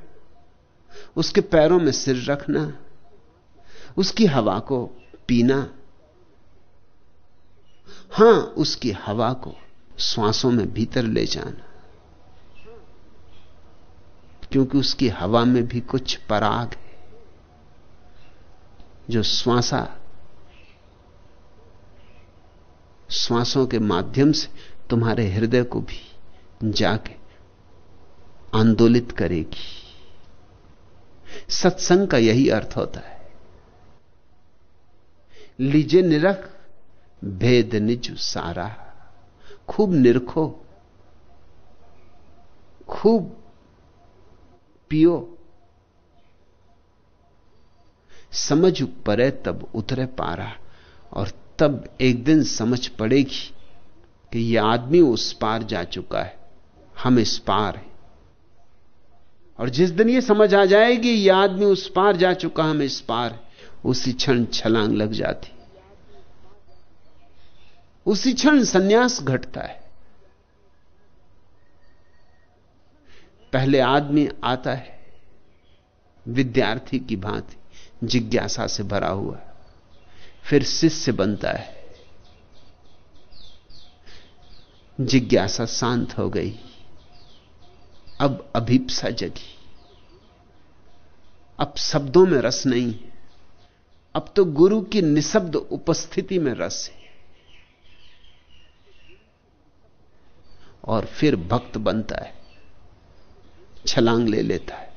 उसके पैरों में सिर रखना, उसकी हवा को पीना। हाँ, उसकी हवा को श्वासों में भीतर ले जाना, क्योंकि उसकी हवा में भी कुछ पराग है जो श्वासा, श्वासों के माध्यम से तुम्हारे हृदय को भी जाके आंदोलित करेगी। सत्संग का यही अर्थ होता है। लीजे निरख, भेद निज सारा। खूब निरखो, खूब पियो। समझ परे तब उतरे पारा, और तब एक दिन समझ पड़ेगी कि यह आदमी उस पार जा चुका है। हम इस पार हैं। और जिस दिन यह समझ आ जाएगी, ये आदमी उस पार जा चुका हम इस पार उसी क्षण छलांग लग जाती। उसी क्षण सन्यास घटता है। पहले आदमी आता है, विद्यार्थी की भांति, जिज्ञासा से भरा हुआ, फिर शिष्य बनता है। जिज्ञासा शांत हो गई। अब अभीपसा जगी। अब शब्दों में रस नहीं अब तो गुरु की निशब्द उपस्थिति में रस है। और फिर भक्त बनता है। छलांग ले लेता है।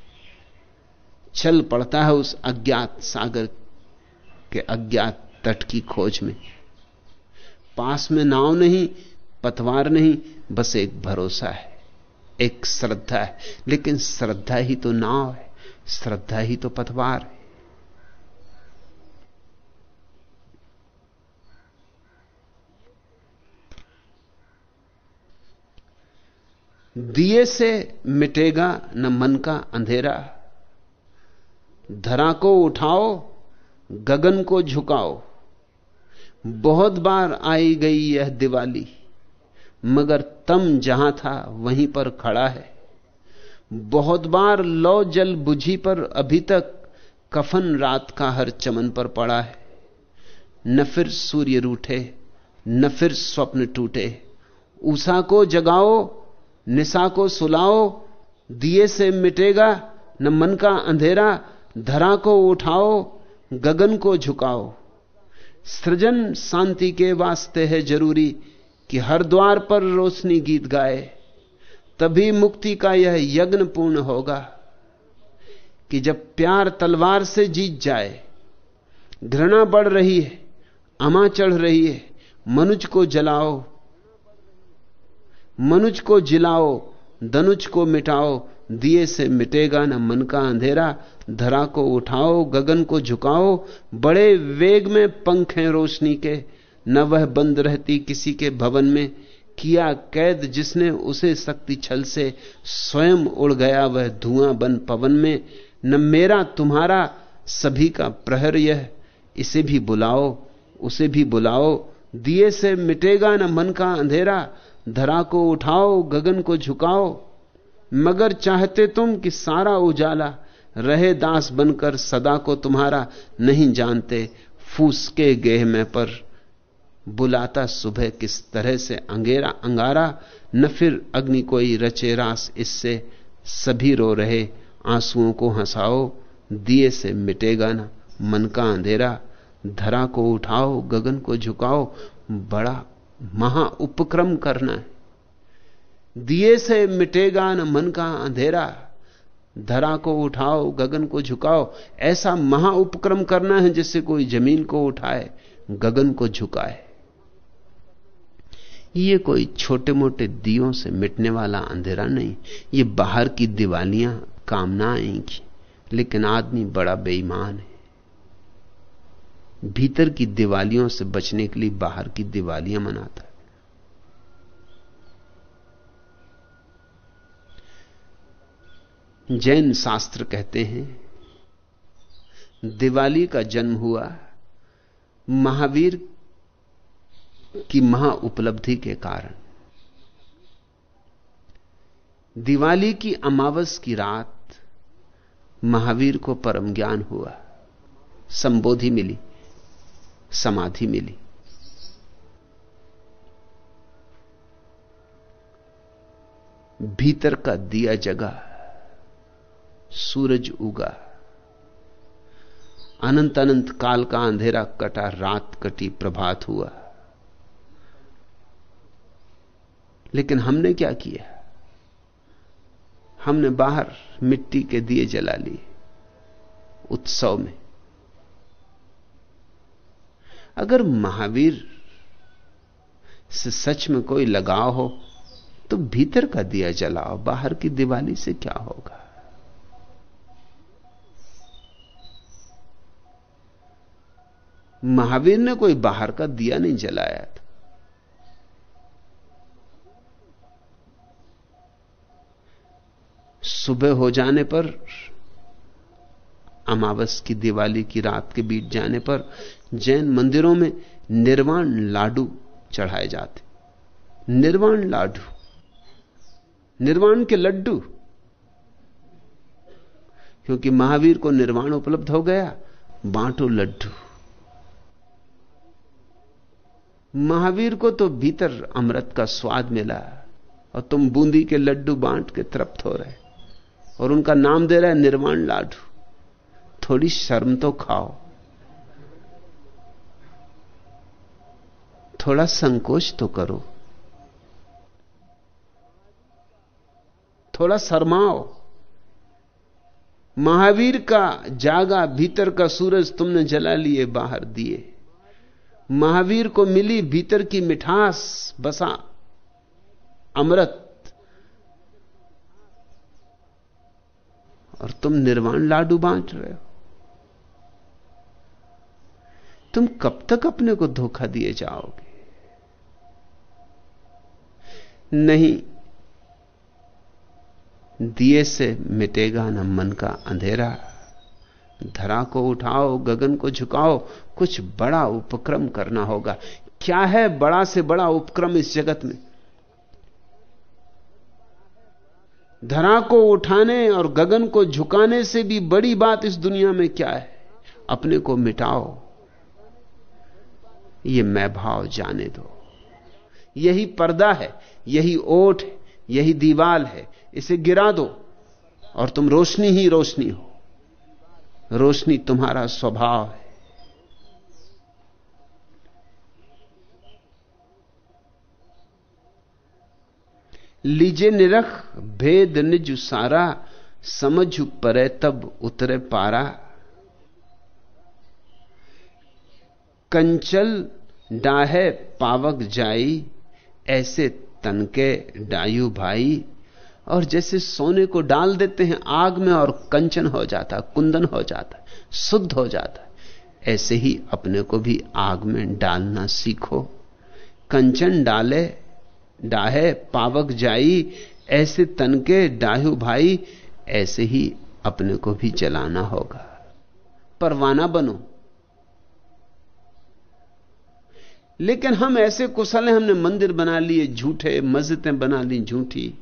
चल पड़ता है उस अज्ञात सागर के अज्ञात तट की खोज में। पास में नाव नहीं, पतवार नहीं, बस एक भरोसा है। एक श्रद्धा है। लेकिन श्रद्धा ही तो नाव है, श्रद्धा ही तो पतवार है। दिए से मिटेगा न मन का अंधेरा। धरा को उठाओ, गगन को झुकाओ। बहुत बार आई गई यह दिवाली। मगर तम जहाँ था वहीं पर खड़ा है। बहुत बार लौ जल बुझी पर अभी तक कफन रात का हर चमन पर पड़ा है। न फिर सूर्य रूठे, न फिर स्वप्न टूटे। उषा को जगाओ, निशा को सुलाओ, दिए से मिटेगा न मन का अंधेरा, धरा को उठाओ, गगन को झुकाओ। सृजन शांति के वास्ते है ज़रूरी कि हर द्वार पर रोशनी गीत गाए, तभी मुक्ति का यह यज्ञ पूर्ण होगा कि जब प्यार तलवार से जीत जाए, घृणा बढ़ रही है, अमा चढ़ रही है, मनुज को जलाओ, मनुज को जिलाओ, धनुज को मिटाओ, दिए से मिटेगा न मन का अंधेरा, धरा को उठाओ, गगन को झुकाओ, बड़े वेग में पंख हैं रोशनी के न वह बंद रहती किसी के भवन में, किया कैद जिसने उसे शक्ति छल से स्वयं उड़ गया वह धुआँ बन पवन में, न मेरा तुम्हारा सभी का प्रहर यह, इसे भी बुलाओ, उसे भी बुलाओ, दिए से मिटेगा न मन का अंधेरा, धरा को उठाओ, गगन को झुकाओ, मगर चाहते तुम कि सारा उजाला, रहे दास बनकर सदा को तुम्हारा नहीं जानते, फूस के गेह में पर। बुलाता सुबह किस तरह से अंगेरा, अंगारा, न फिर अग्नि कोई रचे रास, इससे सभी रो रहे। आंसुओं को हंसाओ, दिए से मिटेगा ना। मन का अंधेरा, धरा को उठाओ, गगन को झुकाओ, बड़ा महा उपक्रम करना है। दिए से मिटेगा न मन का अंधेरा, धरा को उठाओ, गगन को झुकाओ। ऐसा महा उपक्रम करना है जिससे कोई ज़मीन को उठाए, गगन को झुकाए। ये कोई छोटे मोटे दियों से मिटने वाला अंधेरा नहीं। ये बाहर की दिवालियाँ कामना आएँगी लेकिन आदमी बड़ा बेईमान है। भीतर की दिवालियों से बचने के लिए बाहर की दिवालियाँ मनाता है। जैन शास्त्र कहते हैं, दिवाली का जन्म हुआ महावीर की महा उपलब्धि के कारण। दिवाली की अमावस की रात महावीर को परम ज्ञान हुआ, संबोधि मिली, समाधि मिली। भीतर का दिया जगा सूरज उगा अनंत अनंत काल का अंधेरा कटा, रात कटी, प्रभात हुआ। लेकिन हमने क्या किया? हमने बाहर मिट्टी के दिए जला लिए उत्सव में। अगर महावीर से सच में कोई लगाव हो तो भीतर का दिया जलाओ, बाहर की दिवाली से क्या होगा? महावीर ने कोई बाहर का दिया नहीं जलाया था। सुबह हो जाने पर, अमावस की दिवाली की रात के बीत जाने पर, जैन मंदिरों में निर्वाण लाडू चढ़ाए जाते। निर्वाण लाडू। निर्वाण के लड्डू। क्योंकि महावीर को निर्वाण उपलब्ध हो गया, बांटो लड्डू। महावीर को तो भीतर अमृत का स्वाद मिला, और तुम बूंदी के लड्डू बांट के तृप्त हो रहे। और उनका नाम दे रहा है निर्वाण लाडू। थोड़ी शर्म तो खाओ। थोड़ा संकोच तो करो। थोड़ा शर्माओ। महावीर का जागा, भीतर का सूरज तुमने जला लिए, बाहर दिए। महावीर को मिली भीतर की मिठास, बसा, अमृत। और तुम निर्वाण लाडू बांट रहे हो। तुम कब तक अपने को धोखा दिए जाओगे? नहीं, दिए से मिटेगा ना मन का अंधेरा। धरा को उठाओ, गगन को झुकाओ, कुछ बड़ा उपक्रम करना होगा। क्या है बड़ा से बड़ा उपक्रम इस जगत में? धरा को उठाने और गगन को झुकाने से भी बड़ी बात इस दुनिया में क्या है? अपने को मिटाओ। ये मैं भाव जाने दो। यही पर्दा है, यही ओठ यही दीवाल है, इसे गिरा दो और तुम रोशनी ही रोशनी हो। रोशनी तुम्हारा स्वभाव है। लीजे निरख, भेद निज सारा, समझ परे तब उतरे पारा। कंचल डाहे पावक जाई, ऐसे तनके डायु भाई। और जैसे सोने को डाल देते हैं आग में और कंचन हो जाता, कुंदन हो जाता, शुद्ध हो जाता, ऐसे ही अपने को भी आग में डालना सीखो। कंचन डाले डाहे, पावक जाई, ऐसे तनके डाहु भाई, ऐसे ही अपने को भी चलाना होगा। परवाना बनो। लेकिन हम ऐसे कुशल हैं, हमने मंदिर बना लिए, झूठे, मस्जिदें बना ली, झूठी।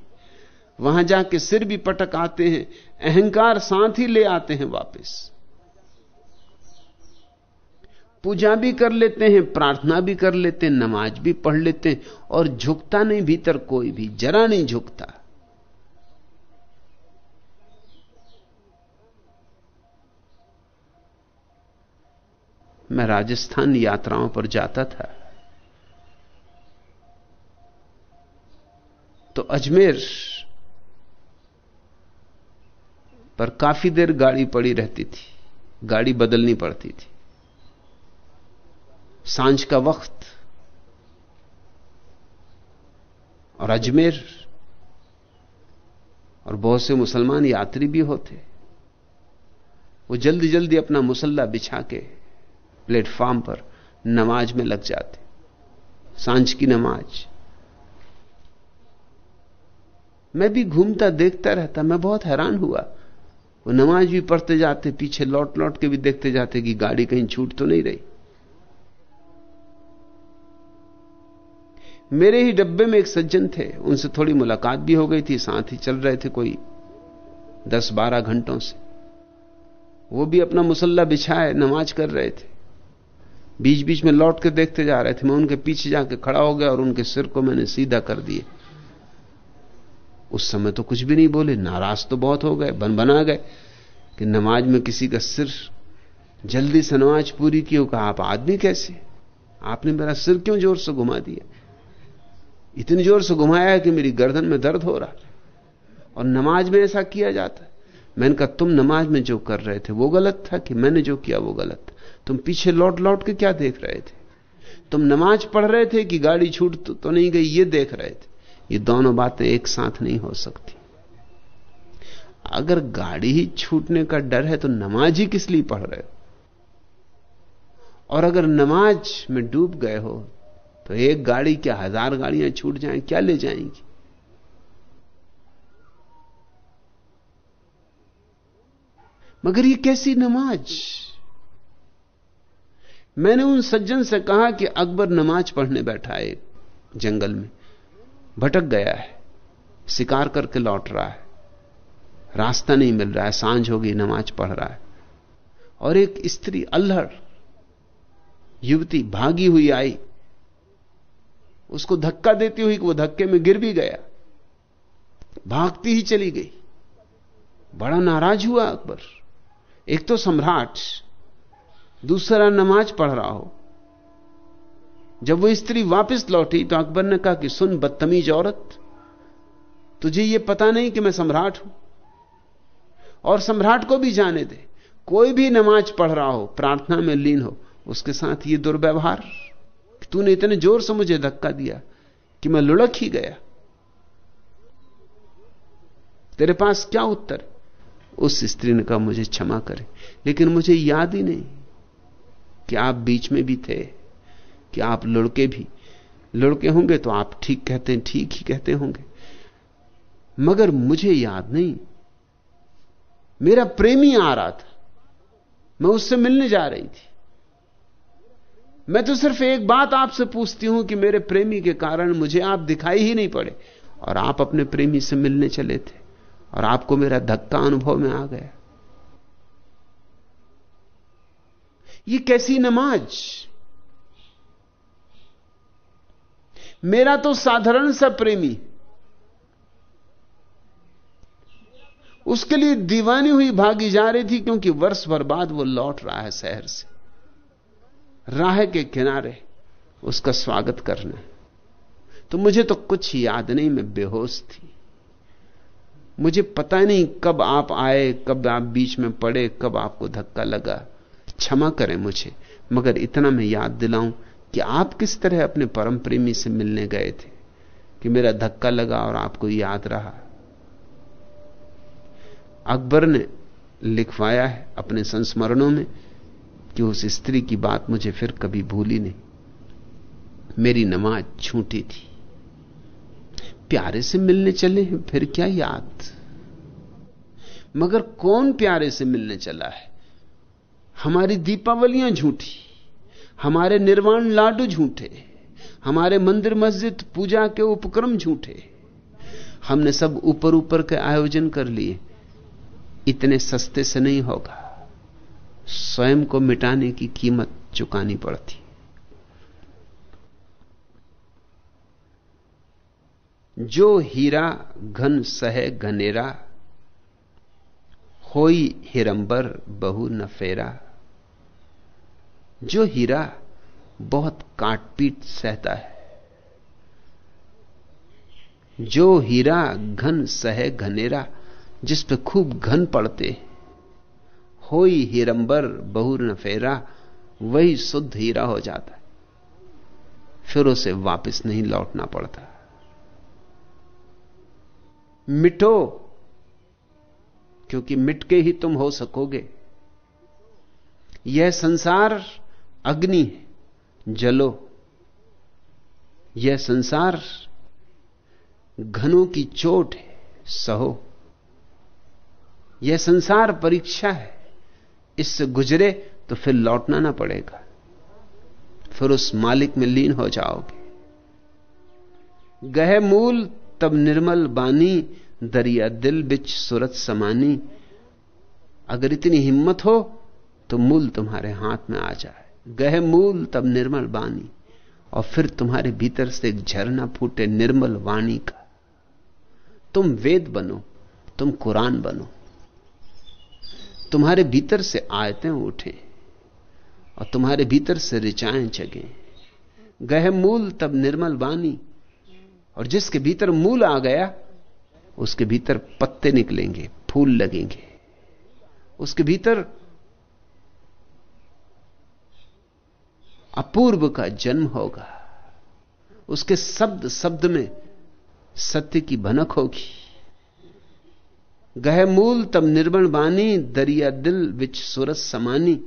वहाँ जाके सिर भी पटक आते हैं, अहंकार साथ ही ले आते हैं वापस। पूजा भी कर लेते हैं, प्रार्थना भी कर लेते हैं, नमाज़ भी पढ़ लेते हैं, और झुकता नहीं भीतर कोई भी, जरा नहीं झुकता। मैं राजस्थान यात्राओं पर जाता था। तो अजमेर पर काफ़ी देर गाड़ी पड़ी रहती थी, गाड़ी बदलनी पड़ती थी। साँझ का वक्त और अजमेर और बहुत से मुसलमान यात्री भी होते। वो जल्दी जल्दी अपना मुसल्ला बिछा के प्लेटफॉर्म पर नमाज़ में लग जाते। साँझ की नमाज़। मैं भी घूमता देखता रहता, मैं बहुत हैरान हुआ। वो नमाज़ भी पढ़ते जाते, पीछे लौट लौट के भी देखते जाते कि गाड़ी कहीं छूट तो नहीं रही। मेरे ही डब्बे में एक सज्जन थे। उनसे थोड़ी मुलाकात भी हो गई थी, साथ ही चल रहे थे कोई दस बारह घंटों से। वो भी अपना मुसल्ला बिछाए, नमाज़ कर रहे थे। बीच बीच में लौट के देखते जा रहे थे। मैं उनके पीछे जाके खड़ा हो गया और उनके सिर को मैंने सीधा कर दिया उस समय तो कुछ भी नहीं बोले। नाराज़ तो बहुत हो गए बन बना गए कि नमाज़ में किसी का सिर, जल्दी से नमाज़ पूरी की कहा, आप आदमी कैसे? आपने मेरा सिर क्यों ज़ोर से घुमा दिया? इतनी ज़ोर से घुमाया है कि मेरी गर्दन में दर्द हो रहा और नमाज़ में ऐसा किया जाता है। मैंने कहा तुम नमाज़ में जो कर रहे थे वो गलत था कि मैंने जो किया वो गलत था? तुम पीछे लौट लौट के क्या देख रहे थे? तुम नमाज़ पढ़ रहे थे कि गाड़ी छूट तो, तो नहीं गई ये देख रहे थे? ये दोनों बातें एक साथ नहीं हो सकती। अगर गाड़ी ही छूटने का डर है तो नमाज़ ही किस लिए पढ़ रहे हो? और अगर नमाज़ में डूब गए हो तो एक गाड़ी क्या हज़ार गाड़ियाँ छूट जाएँ, क्या ले जाएँगी? मगर ये कैसी नमाज़? मैंने उन सज्जन से कहा कि अकबर नमाज़ पढ़ने बैठा है, जंगल में। भटक गया है, शिकार करके लौट रहा है। रास्ता नहीं मिल रहा है, साँझ होगी नमाज़ पढ़ रहा है। और एक स्त्री, अल्हड़, युवती भागी हुई आई। उसको धक्का देती हुई कि वो धक्के में गिर भी गया। भागती ही चली गई। बड़ा नाराज़ हुआ अकबर। एक तो सम्राट, दूसरा नमाज़ पढ़ रहा हो। जब वो स्त्री वापस लौटी तो अकबर ने कहा कि सुन, बदतमीज औरत, तुझे ये पता नहीं कि मैं सम्राट हूँ। और सम्राट को भी जाने दे। कोई भी नमाज़ पढ़ रहा हो, प्रार्थना में लीन हो, उसके साथ ये दुर्व्यवहार। तूने इतने ज़ोर से मुझे धक्का दिया कि मैं लुढ़क ही गया। तेरे पास क्या उत्तर? उस स्त्री ने कहा, मुझे क्षमा करे, लेकिन मुझे याद ही नहीं कि आप बीच में भी थे, कि आप लुड़के भी। लुड़के होंगे तो आप ठीक कहते हैं, ठीक ही कहते होंगे। मगर मुझे याद नहीं। मेरा प्रेमी आ रहा था। मैं उससे मिलने जा रही थी। मैं तो सिर्फ़ एक बात आपसे पूछती हूँ कि मेरे प्रेमी के कारण मुझे आप दिखाई ही नहीं पड़े और आप अपने प्रेमी से मिलने चले थे और आपको मेरा धक्का अनुभव में आ गया। ये कैसी नमाज़? मेरा तो साधारण सा प्रेमी, उसके लिए दीवानी हुई भागी जा रही थी क्योंकि वर्ष भर बाद वो लौट रहा है शहर से। राह के किनारे उसका स्वागत करना। तो मुझे तो कुछ याद नहीं, मैं बेहोश थी। मुझे पता नहीं कब आप आए, कब आप बीच में पड़े, कब आपको धक्का लगा। क्षमा करें मुझे, मगर इतना मैं याद दिलाऊं कि आप किस तरह अपने परम प्रेमी से मिलने गए थे, कि मेरा धक्का लगा और आपको याद रहा। अकबर ने लिखवाया है अपने संस्मरणों में कि उस स्त्री की बात मुझे फिर कभी भूली नहीं। मेरी नमाज़ छूटी थी। प्यारे से मिलने चले हैं, फिर क्या याद? मगर कौन प्यारे से मिलने चला है? हमारी दीपावलियाँ झूठी, हमारे निर्वाण लाडू झूठे, हमारे मंदिर मस्जिद पूजा के उपक्रम झूठे। हमने सब ऊपर ऊपर के आयोजन कर लिए। इतने सस्ते से नहीं होगा। स्वयं को मिटाने की कीमत चुकानी पड़ती। जो हीरा घन सहे घनेरा, होई हिरंबर बहु नफेरा जो हीरा बहुत काटपीट सहता है, जो हीरा घन सहे घनेरा, जिस पे खूब घन पड़ते होई हिरंबर न फेरा, वही शुद्ध हीरा हो जाता है। फिर उसे वापस नहीं लौटना पड़ता। मिटो, क्योंकि मिटके ही तुम हो सकोगे। यह संसार अग्नि है, जलो। यह संसार घनों की चोट है, सहो। यह संसार परीक्षा है। इससे गुजरे तो फिर लौटना ना पड़ेगा। फिर उस मालिक में लीन हो जाओगे। गह मूल तब निर्मल बानी, दरिया दिल बिच सूरत समानी। अगर इतनी हिम्मत हो तो मूल तुम्हारे हाथ में आ जाए। गह मूल तब निर्मल बानी, और फिर तुम्हारे भीतर से एक झरना फूटे निर्मल वाणी का। तुम वेद बनो, तुम कुरान बनो तुम्हारे भीतर से आयतें उठे और तुम्हारे भीतर से रिचाएँ जगे। गह मूल तब निर्मल बानी और जिसके भीतर मूल आ गया, उसके भीतर पत्ते निकलेंगे, फूल लगेंगे। उसके भीतर अपूर्व का जन्म होगा। उसके शब्द शब्द में सत्य की भनक होगी। गह मूल तब निर्बण बानी दरिया दिल विच सुरत समानी।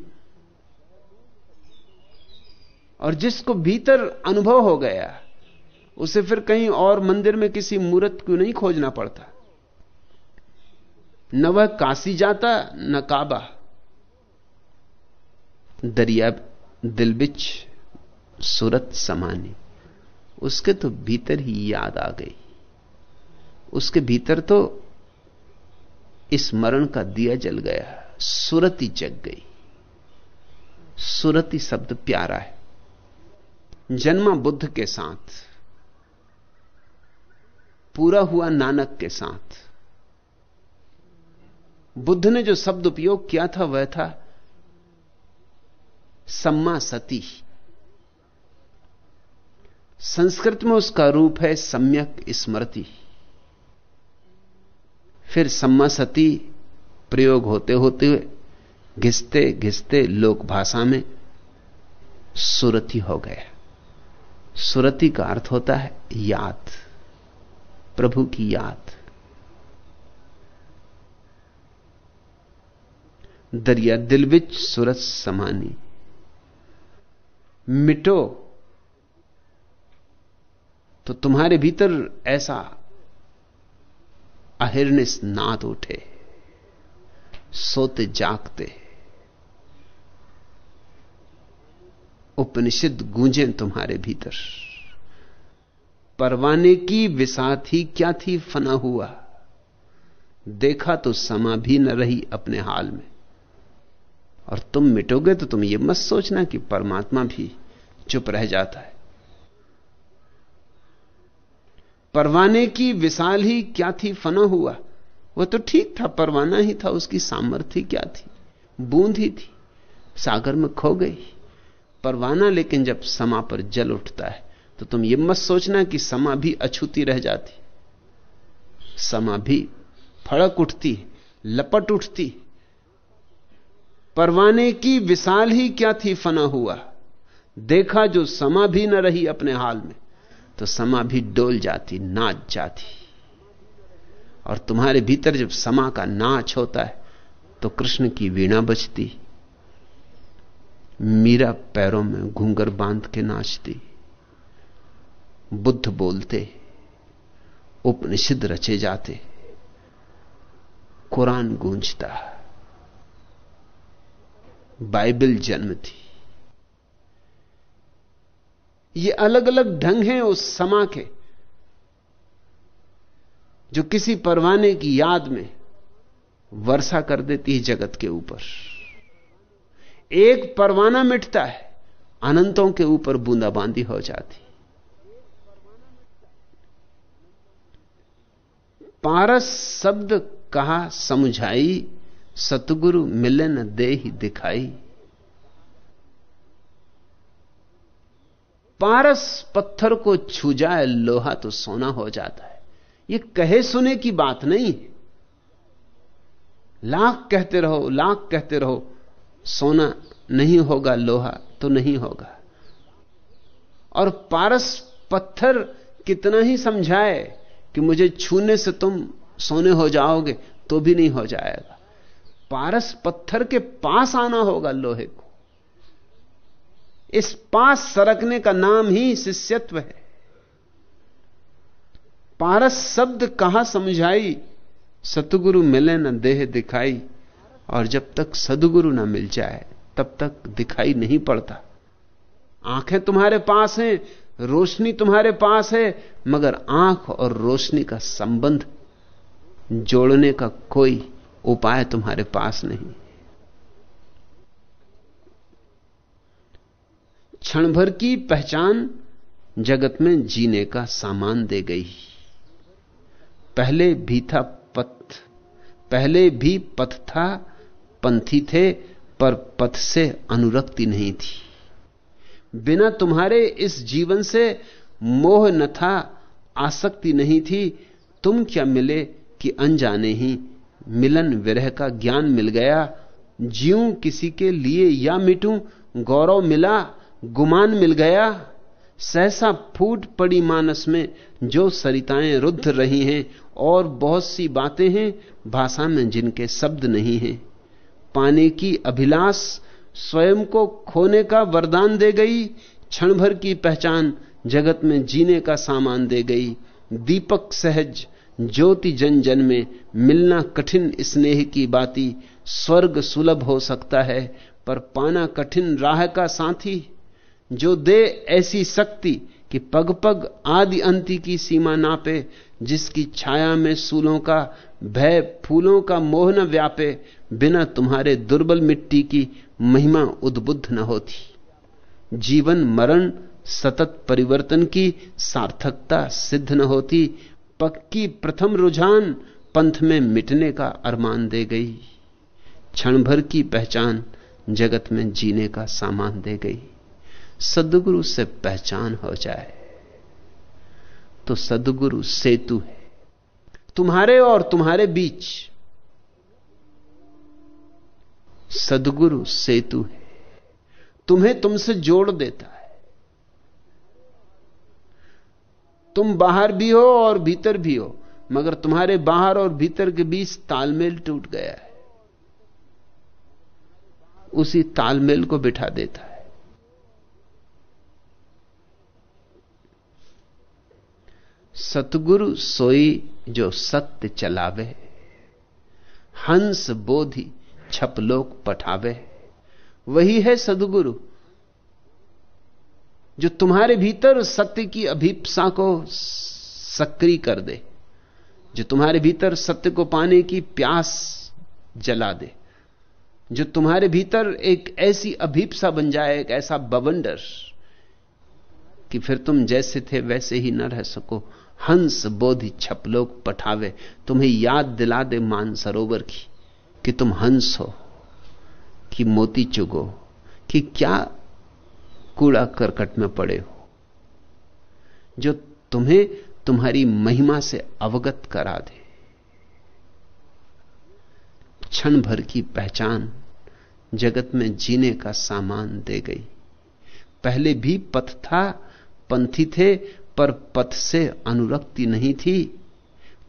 और जिसको भीतर अनुभव हो गया, उसे फिर कहीं और मंदिर में किसी मूर्त क्यों नहीं खोजना पड़ता। न वह काशी जाता, न काबा। दरिया दिल बिच सूरत समानी। उसके तो भीतर ही याद आ गई। उसके भीतर तो स्मरण का दिया जल गया सुरति जग गई। सुरति शब्द प्यारा है। जन्मा बुद्ध के साथ, पूरा हुआ नानक के साथ। बुद्ध ने जो शब्द उपयोग किया था, वह था सम्मा सती। संस्कृत में उसका रूप है सम्यक स्मृति। फिर सम्मा सती प्रयोग होते होते हुए घिसते घिसते लोक भाषा में सुरति हो गया। सुरति का अर्थ होता है याद, प्रभु की याद। दरिया दिल दिलविच सूरज समानी, मिटो तो तुम्हारे भीतर ऐसा अहिर्निश नाद उठे, सोते जागते। उपनिषद गूंजे तुम्हारे भीतर। परवाने की विसात ही क्या थी फना हुआ। देखा तो समा भी न रही अपने हाल में। और तुम मिटोगे तो तुम ये मत सोचना कि परमात्मा भी चुप रह जाता है। परवाने की विशाल ही क्या थी, फना हुआ। वह तो ठीक था, परवाना ही था, उसकी सामर्थ्य क्या थी? बूंद ही थी। सागर में खो गई। परवाना, लेकिन जब समा पर जल उठता है तो तुम ये मत सोचना कि समा भी अछूती रह जाती। समा भी फड़क उठती, लपट उठती। परवाने की विशाल ही क्या थी, फना हुआ। देखा जो समा भी न रही अपने हाल में। तो समा भी डोल जाती, नाच जाती। और तुम्हारे भीतर जब समा का नाच होता है तो कृष्ण की वीणा बजती, मीरा पैरों में घूंगर बाँध के नाचती, बुद्ध बोलते, उपनिषद रचे जाते, कुरान गूंजता। बाइबल जन्म थी। ये अलग अलग ढंग हैं उस समा के, जो किसी परवाने की याद में वर्षा कर देती है जगत के ऊपर। एक परवाना मिटता है, अनंतों के ऊपर बूंदाबांदी हो जाती। पारस शब्द कहा, समझाई, सतगुरु मिलन दे ही दिखाई। पारस पत्थर को छू जाए, लोहा तो सोना हो जाता है। ये कहे सुने की बात नहीं लाख कहते रहो, लाख कहते रहो, सोना नहीं होगा, लोहा तो नहीं होगा। और पारस पत्थर कितना ही समझाए कि मुझे छूने से तुम सोने हो जाओगे तो भी नहीं हो जाएगा। पारस पत्थर के पास आना होगा लोहे को। इस पास सरकने का नाम ही शिष्यत्व है। पारस शब्द कहा समझाई? सतगुरु मिले न देह दिखाई, और जब तक सदगुरु ना मिल जाए, तब तक दिखाई नहीं पड़ता। आँखें तुम्हारे पास हैं, रोशनी तुम्हारे पास है, मगर आँख और रोशनी का संबंध जोड़ने का कोई उपाय तुम्हारे पास नहीं। क्षण भर की पहचान जगत में जीने का सामान दे गई। पहले भी था पथ, पहले भी पथ था, पंथी थे, पर पथ से अनुरक्ति नहीं थी। बिना तुम्हारे इस जीवन से मोह न था, आसक्ति नहीं थी, तुम क्या मिले कि अनजाने ही मिलन विरह का ज्ञान मिल गया जीव किसी के लिए या मिटूं, गौरव मिला गुमान मिल गया, सहसा फूट पड़ी मानस में, जो सरिताएँ रुद्ध रही हैं, और बहुत सी बातें हैं, भाषा में जिनके शब्द नहीं हैं। पाने की अभिलाष स्वयं को खोने का वरदान दे गई क्षण भर की पहचान जगत में जीने का सामान दे गई। दीपक सहज ज्योति जन जन में, मिलना कठिन स्नेह की बाती, स्वर्ग सुलभ हो सकता है, पर पाना कठिन राह का साथी। जो दे ऐसी शक्ति कि पग पग आदि अंति की सीमा नापे, जिसकी छाया में सूलों का, भय फूलों का मोह न व्यापे, बिना तुम्हारे दुर्बल मिट्टी की महिमा उद्बुद्ध न होती। जीवन मरण, सतत परिवर्तन की सार्थकता सिद्ध न होती। पक्की प्रथम रुझान पंथ में मिटने का अरमान दे गई। क्षण भर की पहचान जगत में जीने का सामान दे गई। सदगुरु से पहचान हो जाए तो सदगुरु सेतु है। तुम्हारे और तुम्हारे बीच सदगुरु सेतु है। तुम्हें तुमसे जोड़ देता है। तुम बाहर भी हो और भीतर भी हो, मगर तुम्हारे बाहर और भीतर के बीच तालमेल टूट गया है। उसी तालमेल को बिठा देता है। सतगुरु सोई जो सत्य चलावे, हंस बोधि छपलोक पठावे। वही है सदगुरु, जो तुम्हारे भीतर सत्य की अभिप्सा को सक्रिय कर दे, जो तुम्हारे भीतर सत्य को पाने की प्यास जला दे, जो तुम्हारे भीतर एक ऐसी अभिप्सा बन जाए, एक ऐसा बवंडर, कि फिर तुम जैसे थे वैसे ही न रह सको। हंस बोधि छपलोक पठावे, तुम्हें याद दिला दे मान सरोवर की, कि तुम हंस हो, कि मोती चुगो, कि क्या कूड़ा करकट में पड़े हो, जो तुम्हें तुम्हारी महिमा से अवगत करा दे। क्षण भर की पहचान जगत में जीने का सामान दे गई। पहले भी पथ था, पंथी थे पर पथ से अनुरक्ति नहीं थी।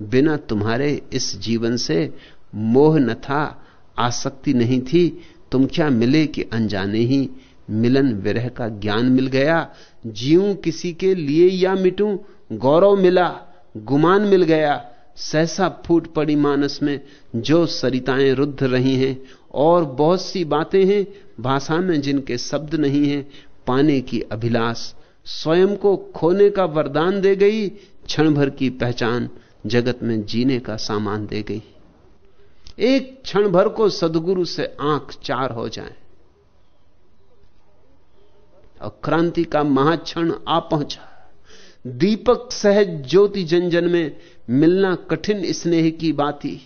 बिना तुम्हारे इस जीवन से मोह न था, आसक्ति नहीं थी। तुम क्या मिले कि अनजाने ही मिलन विरह का ज्ञान मिल गया? जीऊं किसी के लिए या मिटूं? गौरव मिला, गुमान मिल गया। सहसा फूट पड़ी मानस में जो सरिताएँ रुद्ध रही हैं। और बहुत सी बातें हैं, भाषा में जिनके शब्द नहीं हैं। पाने की अभिलाष स्वयं को खोने का वरदान दे गई क्षण भर की पहचान जगत में जीने का सामान दे गई। एक क्षण भर को सदगुरु से आँख चार हो जाए। और क्रांति का महाक्षण आ पहुँचा। दीपक सहज ज्योति जन में मिलना कठिन स्नेह की बाती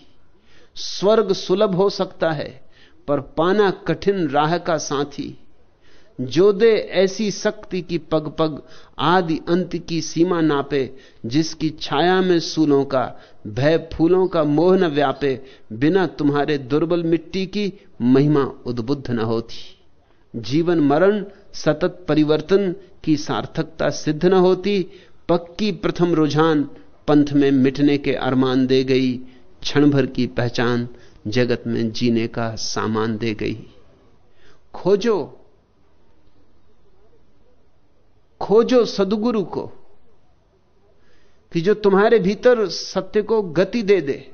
स्वर्ग सुलभ हो सकता है, पर पाना कठिन राह का साथी। जो दे ऐसी शक्ति की पग पग आदि अंत की सीमा नापे, जिसकी छाया में सूलों का, भय फूलों का मोह न व्यापे, बिना तुम्हारे दुर्बल मिट्टी की महिमा उद्बुद्ध न होती। जीवन मरण, सतत परिवर्तन की सार्थकता सिद्ध न होती, पक्की प्रथम रुझान पंथ में मिटने के अरमान दे गई क्षण भर की पहचान जगत में जीने का सामान दे गई। खोजो खोजो सदगुरु को कि जो तुम्हारे भीतर सत्य को गति दे दे,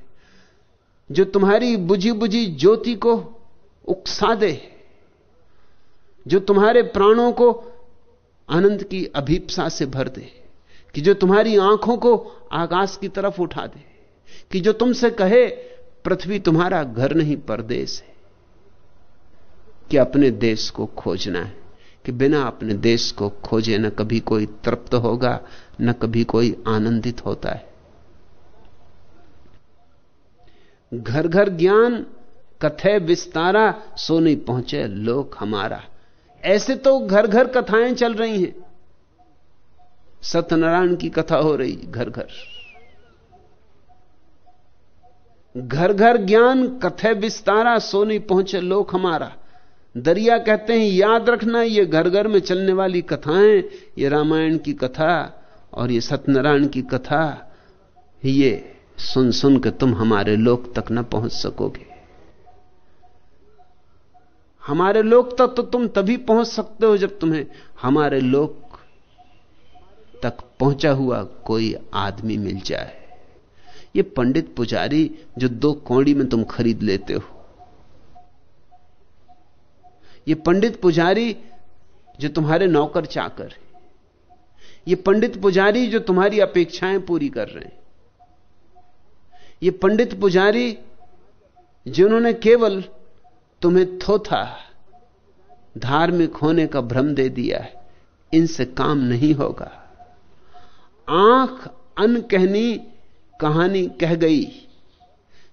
जो तुम्हारी बुझी बुझी ज्योति को उकसा दे, जो तुम्हारे प्राणों को आनंद की अभीपसा से भर दे, कि जो तुम्हारी आँखों को आकाश की तरफ़ उठा दे, कि जो तुमसे कहे, पृथ्वी तुम्हारा घर नहीं परदेश है, कि अपने देश को खोजना है। कि बिना अपने देश को खोजे न कभी कोई तृप्त होगा, न कभी कोई आनंदित होता है। घर घर ज्ञान, कथे विस्तारा, सो नहीं पहुँचे लोक हमारा। ऐसे तो घर घर कथाएँ चल रही हैं। सत्यनारायण की कथा हो रही घर घर घर घर ज्ञान, कथे विस्तारा, सो नहीं पहुँचे लोक हमारा। दरिया कहते हैं, याद रखना ये घर घर में चलने वाली कथाएँ, ये रामायण की कथा और ये सत्यनारायण की कथा, ये सुन सुन के तुम हमारे लोक तक न पहुँच सकोगे। हमारे लोक तक तो तुम तभी पहुँच सकते हो जब तुम्हें हमारे लोक तक पहुँचा हुआ कोई आदमी मिल जाए। ये पंडित पुजारी जो दो कौड़ी में तुम खरीद लेते हो। ये पंडित पुजारी जो तुम्हारे नौकर चाकर ये पंडित पुजारी जो तुम्हारी अपेक्षाएँ पूरी कर रहे हैं। ये पंडित पुजारी जिन्होंने केवल तुम्हें थोथा, धार्मिक होने का भ्रम दे दिया है, इनसे काम नहीं होगा। आँख अन कहनी कहानी कह गई,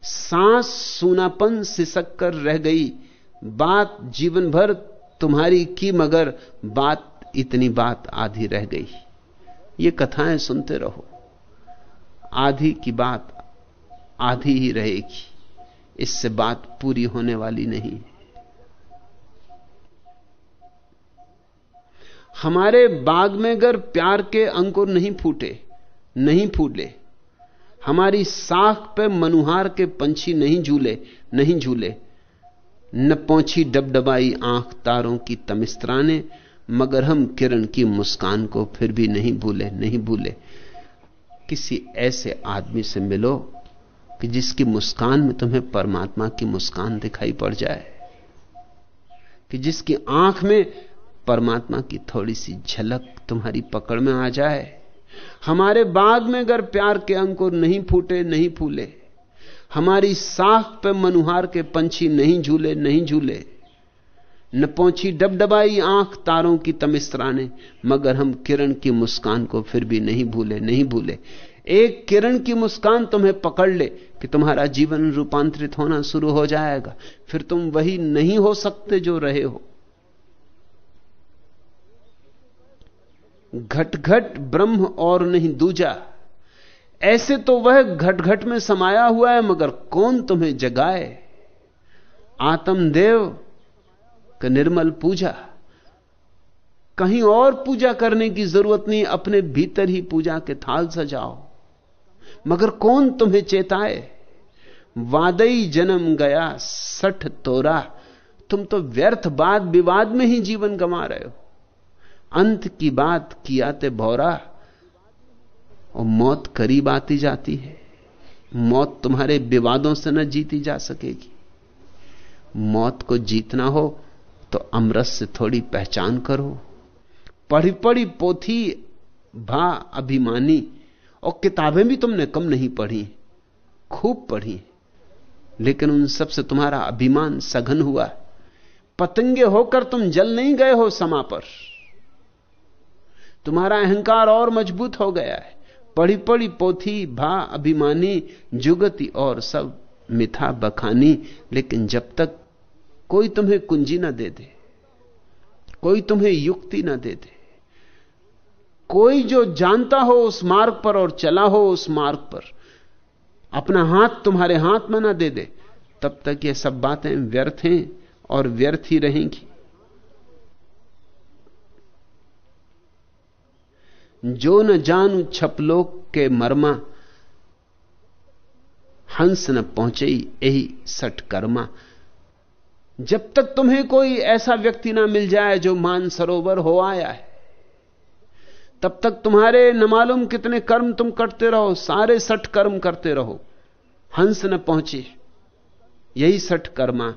सांस सूनापन सिसक कर रह गई बात जीवन भर तुम्हारी की मगर बात इतनी बात आधी रह गई। ये कथाएँ सुनते रहो। आधी की बात आधी ही रहेगी। इससे बात पूरी होने वाली नहीं। हमारे बाग में अगर प्यार के अंकुर नहीं फूटे, नहीं फूले, हमारी साख पे मनुहार के पंछी नहीं झूले नहीं झूले न पहुँची डबडबाई आँख तारों की तमिस्त्राने, मगर हम किरण की मुस्कान को फिर भी नहीं भूले नहीं भूले। किसी ऐसे आदमी से मिलो कि जिसकी मुस्कान में तुम्हें परमात्मा की मुस्कान दिखाई पड़ जाए। कि जिसकी आँख में परमात्मा की थोड़ी सी झलक तुम्हारी पकड़ में आ जाए। हमारे बाग में अगर प्यार के अंकुर नहीं फूटे, नहीं फूले हमारी साख पे मनुहार के पंछी नहीं झूले नहीं झूले। न पहुँची डबडबाई आँख तारों की तमिस्त्राने, मगर हम किरण की मुस्कान को फिर भी नहीं भूले नहीं भूले। एक किरण की मुस्कान तुम्हें पकड़ ले कि तुम्हारा जीवन रूपांतरित होना शुरू हो जाएगा। फिर तुम वही नहीं हो सकते जो रहे हो। घट घट ब्रह्म और नहीं दूजा। ऐसे तो वह घट घट में समाया हुआ है, मगर कौन तुम्हें जगाए? आत्मदेव का निर्मल पूजा। कहीं और पूजा करने की ज़रूरत नहीं, अपने भीतर ही पूजा के थाल सजाओ। मगर कौन तुम्हें चेताए? वादई जन्म गया, सठ तोरा। तुम तो व्यर्थ बात विवाद में ही जीवन गंवा रहे हो। अंत की बात कियाते भौरा। और मौत करीब आती जाती है। मौत तुम्हारे विवादों से न जीती जा सकेगी। मौत को जीतना हो तो अमरस से थोड़ी पहचान करो। पढ़ी पढ़ी पोथी, भा, अभिमानी और किताबें भी तुमने कम नहीं पढ़ी, खूब पढ़ी। लेकिन उन सबसे तुम्हारा अभिमान सघन हुआ। पतंगे होकर तुम जल नहीं गए हो समा पर। तुम्हारा अहंकार और मज़बूत हो गया है। पढ़ी पढ़ी पोथी, भा, अभिमानी, जुगति और सब मिथा बखानी। लेकिन जब तक कोई तुम्हें कुंजी ना दे दे, कोई तुम्हें युक्ति ना दे दे, कोई जो जानता हो उस मार्ग पर और चला हो उस मार्ग पर, अपना हाथ तुम्हारे हाथ में ना दे दे, तब तक ये सब बातें व्यर्थ हैं और व्यर्थ ही रहेंगी। जो न जानू छपलोक के मर्मा, हंस न पहुँचे यही सठ कर्मा। जब तक तुम्हें कोई ऐसा व्यक्ति ना मिल जाए जो मान सरोवर हो आया है, तब तक तुम्हारे न मालूम कितने कर्म तुम करते रहो, सारे सठ कर्म करते रहो। हंस न पहुँचे, यही सठ कर्मा,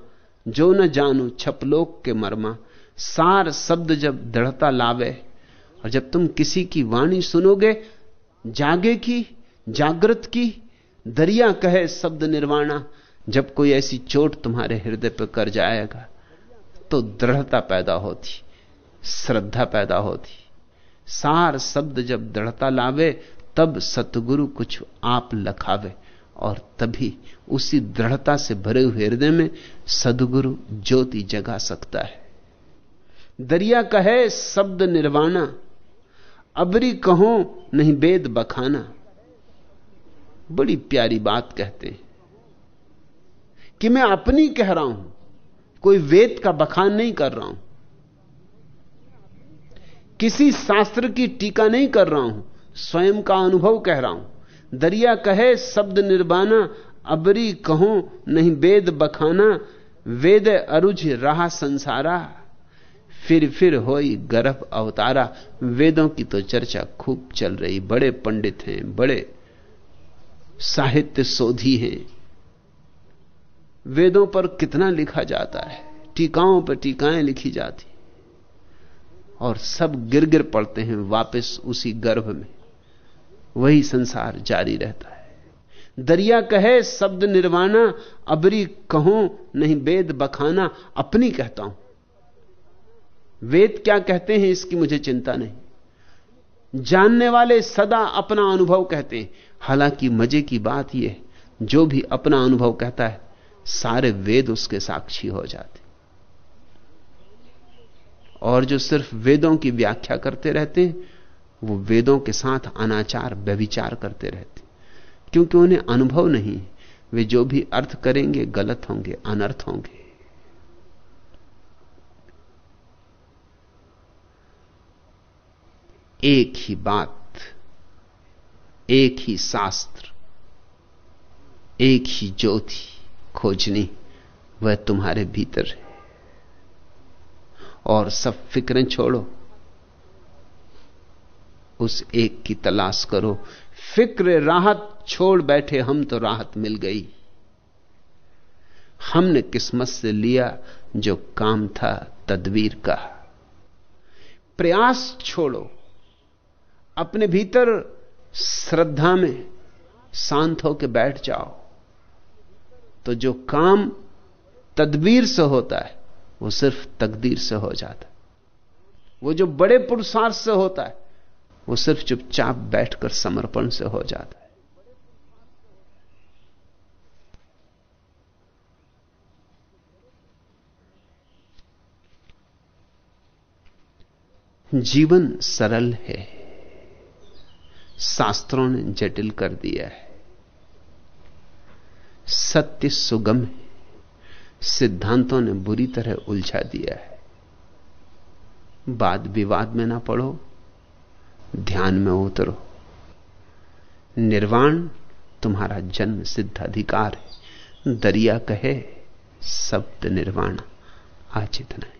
जो न जानू छपलोक के मर्मा। सार शब्द जब दृढ़ता लावे और जब तुम किसी की वाणी सुनोगे, जागे की, जागृत की, दरिया कहे शब्द निर्वाणा, जब कोई ऐसी चोट तुम्हारे हृदय पर कर जाएगा तो दृढ़ता पैदा होती, श्रद्धा पैदा होती। सार शब्द जब दृढ़ता लावे, तब सतगुरु कुछ आप लखावे, और तभी उसी दृढ़ता से भरे हुए हृदय में सदगुरु ज्योति जगा सकता है। दरिया कहे शब्द निर्वाणा अबरी कहो, नहीं वेद बखाना। बड़ी प्यारी बात कहते हैं। कि मैं अपनी कह रहा हूँ, कोई वेद का बखान नहीं कर रहा हूँ। किसी शास्त्र की टीका नहीं कर रहा हूँ, स्वयं का अनुभव कह रहा हूँ। दरिया कहे, शब्द निर्बाना अबरी कहो, नहीं वेद बखाना, वेद अरुझ रहा संसारा। फिर फिर होई गर्भ अवतारा। वेदों की तो चर्चा खूब चल रही। बड़े पंडित हैं, बड़े साहित्य शोधी हैं। वेदों पर कितना लिखा जाता है? टीकाओं पर टीकाएँ लिखी जाती। और सब गिर गिर पड़ते हैं वापस उसी गर्भ में। वही संसार जारी रहता है। दरिया कहे, शब्द निर्वाणा, अबरी कहो, नहीं वेद बखाना, अपनी कहता हूँ। वेद क्या कहते हैं इसकी मुझे चिंता नहीं। जानने वाले सदा अपना अनुभव कहते हैं। हालाँकि मज़े की बात यह जो भी अपना अनुभव कहता है, सारे वेद उसके साक्षी हो जाते और जो सिर्फ़ वेदों की व्याख्या करते रहते हैं, वो वेदों के साथ अनाचार व्यभिचार करते रहते क्योंकि उन्हें अनुभव नहीं वे जो भी अर्थ करेंगे, गलत होंगे, अनर्थ होंगे। एक ही बात, एक ही शास्त्र, एक ही ज्योति खोजनी वह तुम्हारे भीतर है। और सब फिक्रें छोड़ो, उस एक की तलाश करो। फ़िक्र राहत छोड़ बैठे, हम तो राहत मिल गई। हमने किस्मत से लिया जो काम था तदवीर का। प्रयास छोड़ो अपने भीतर श्रद्धा में शांत होकर बैठ जाओ। तो जो काम तदबीर से होता है, वो सिर्फ़ तकदीर से हो जाता है। वो जो बड़े पुरुषार्थ से होता है, वो सिर्फ़ चुपचाप बैठकर समर्पण से हो जाता है। जीवन सरल है। शास्त्रों ने जटिल कर दिया है। सत्य सुगम है। सिद्धांतों ने बुरी तरह उलझा दिया है। वाद विवाद में ना पड़ो, ध्यान में उतरो। निर्वाण तुम्हारा जन्म सिद्ध अधिकार है। दरिया कहे शब्द निर्वाण, आचित नहीं।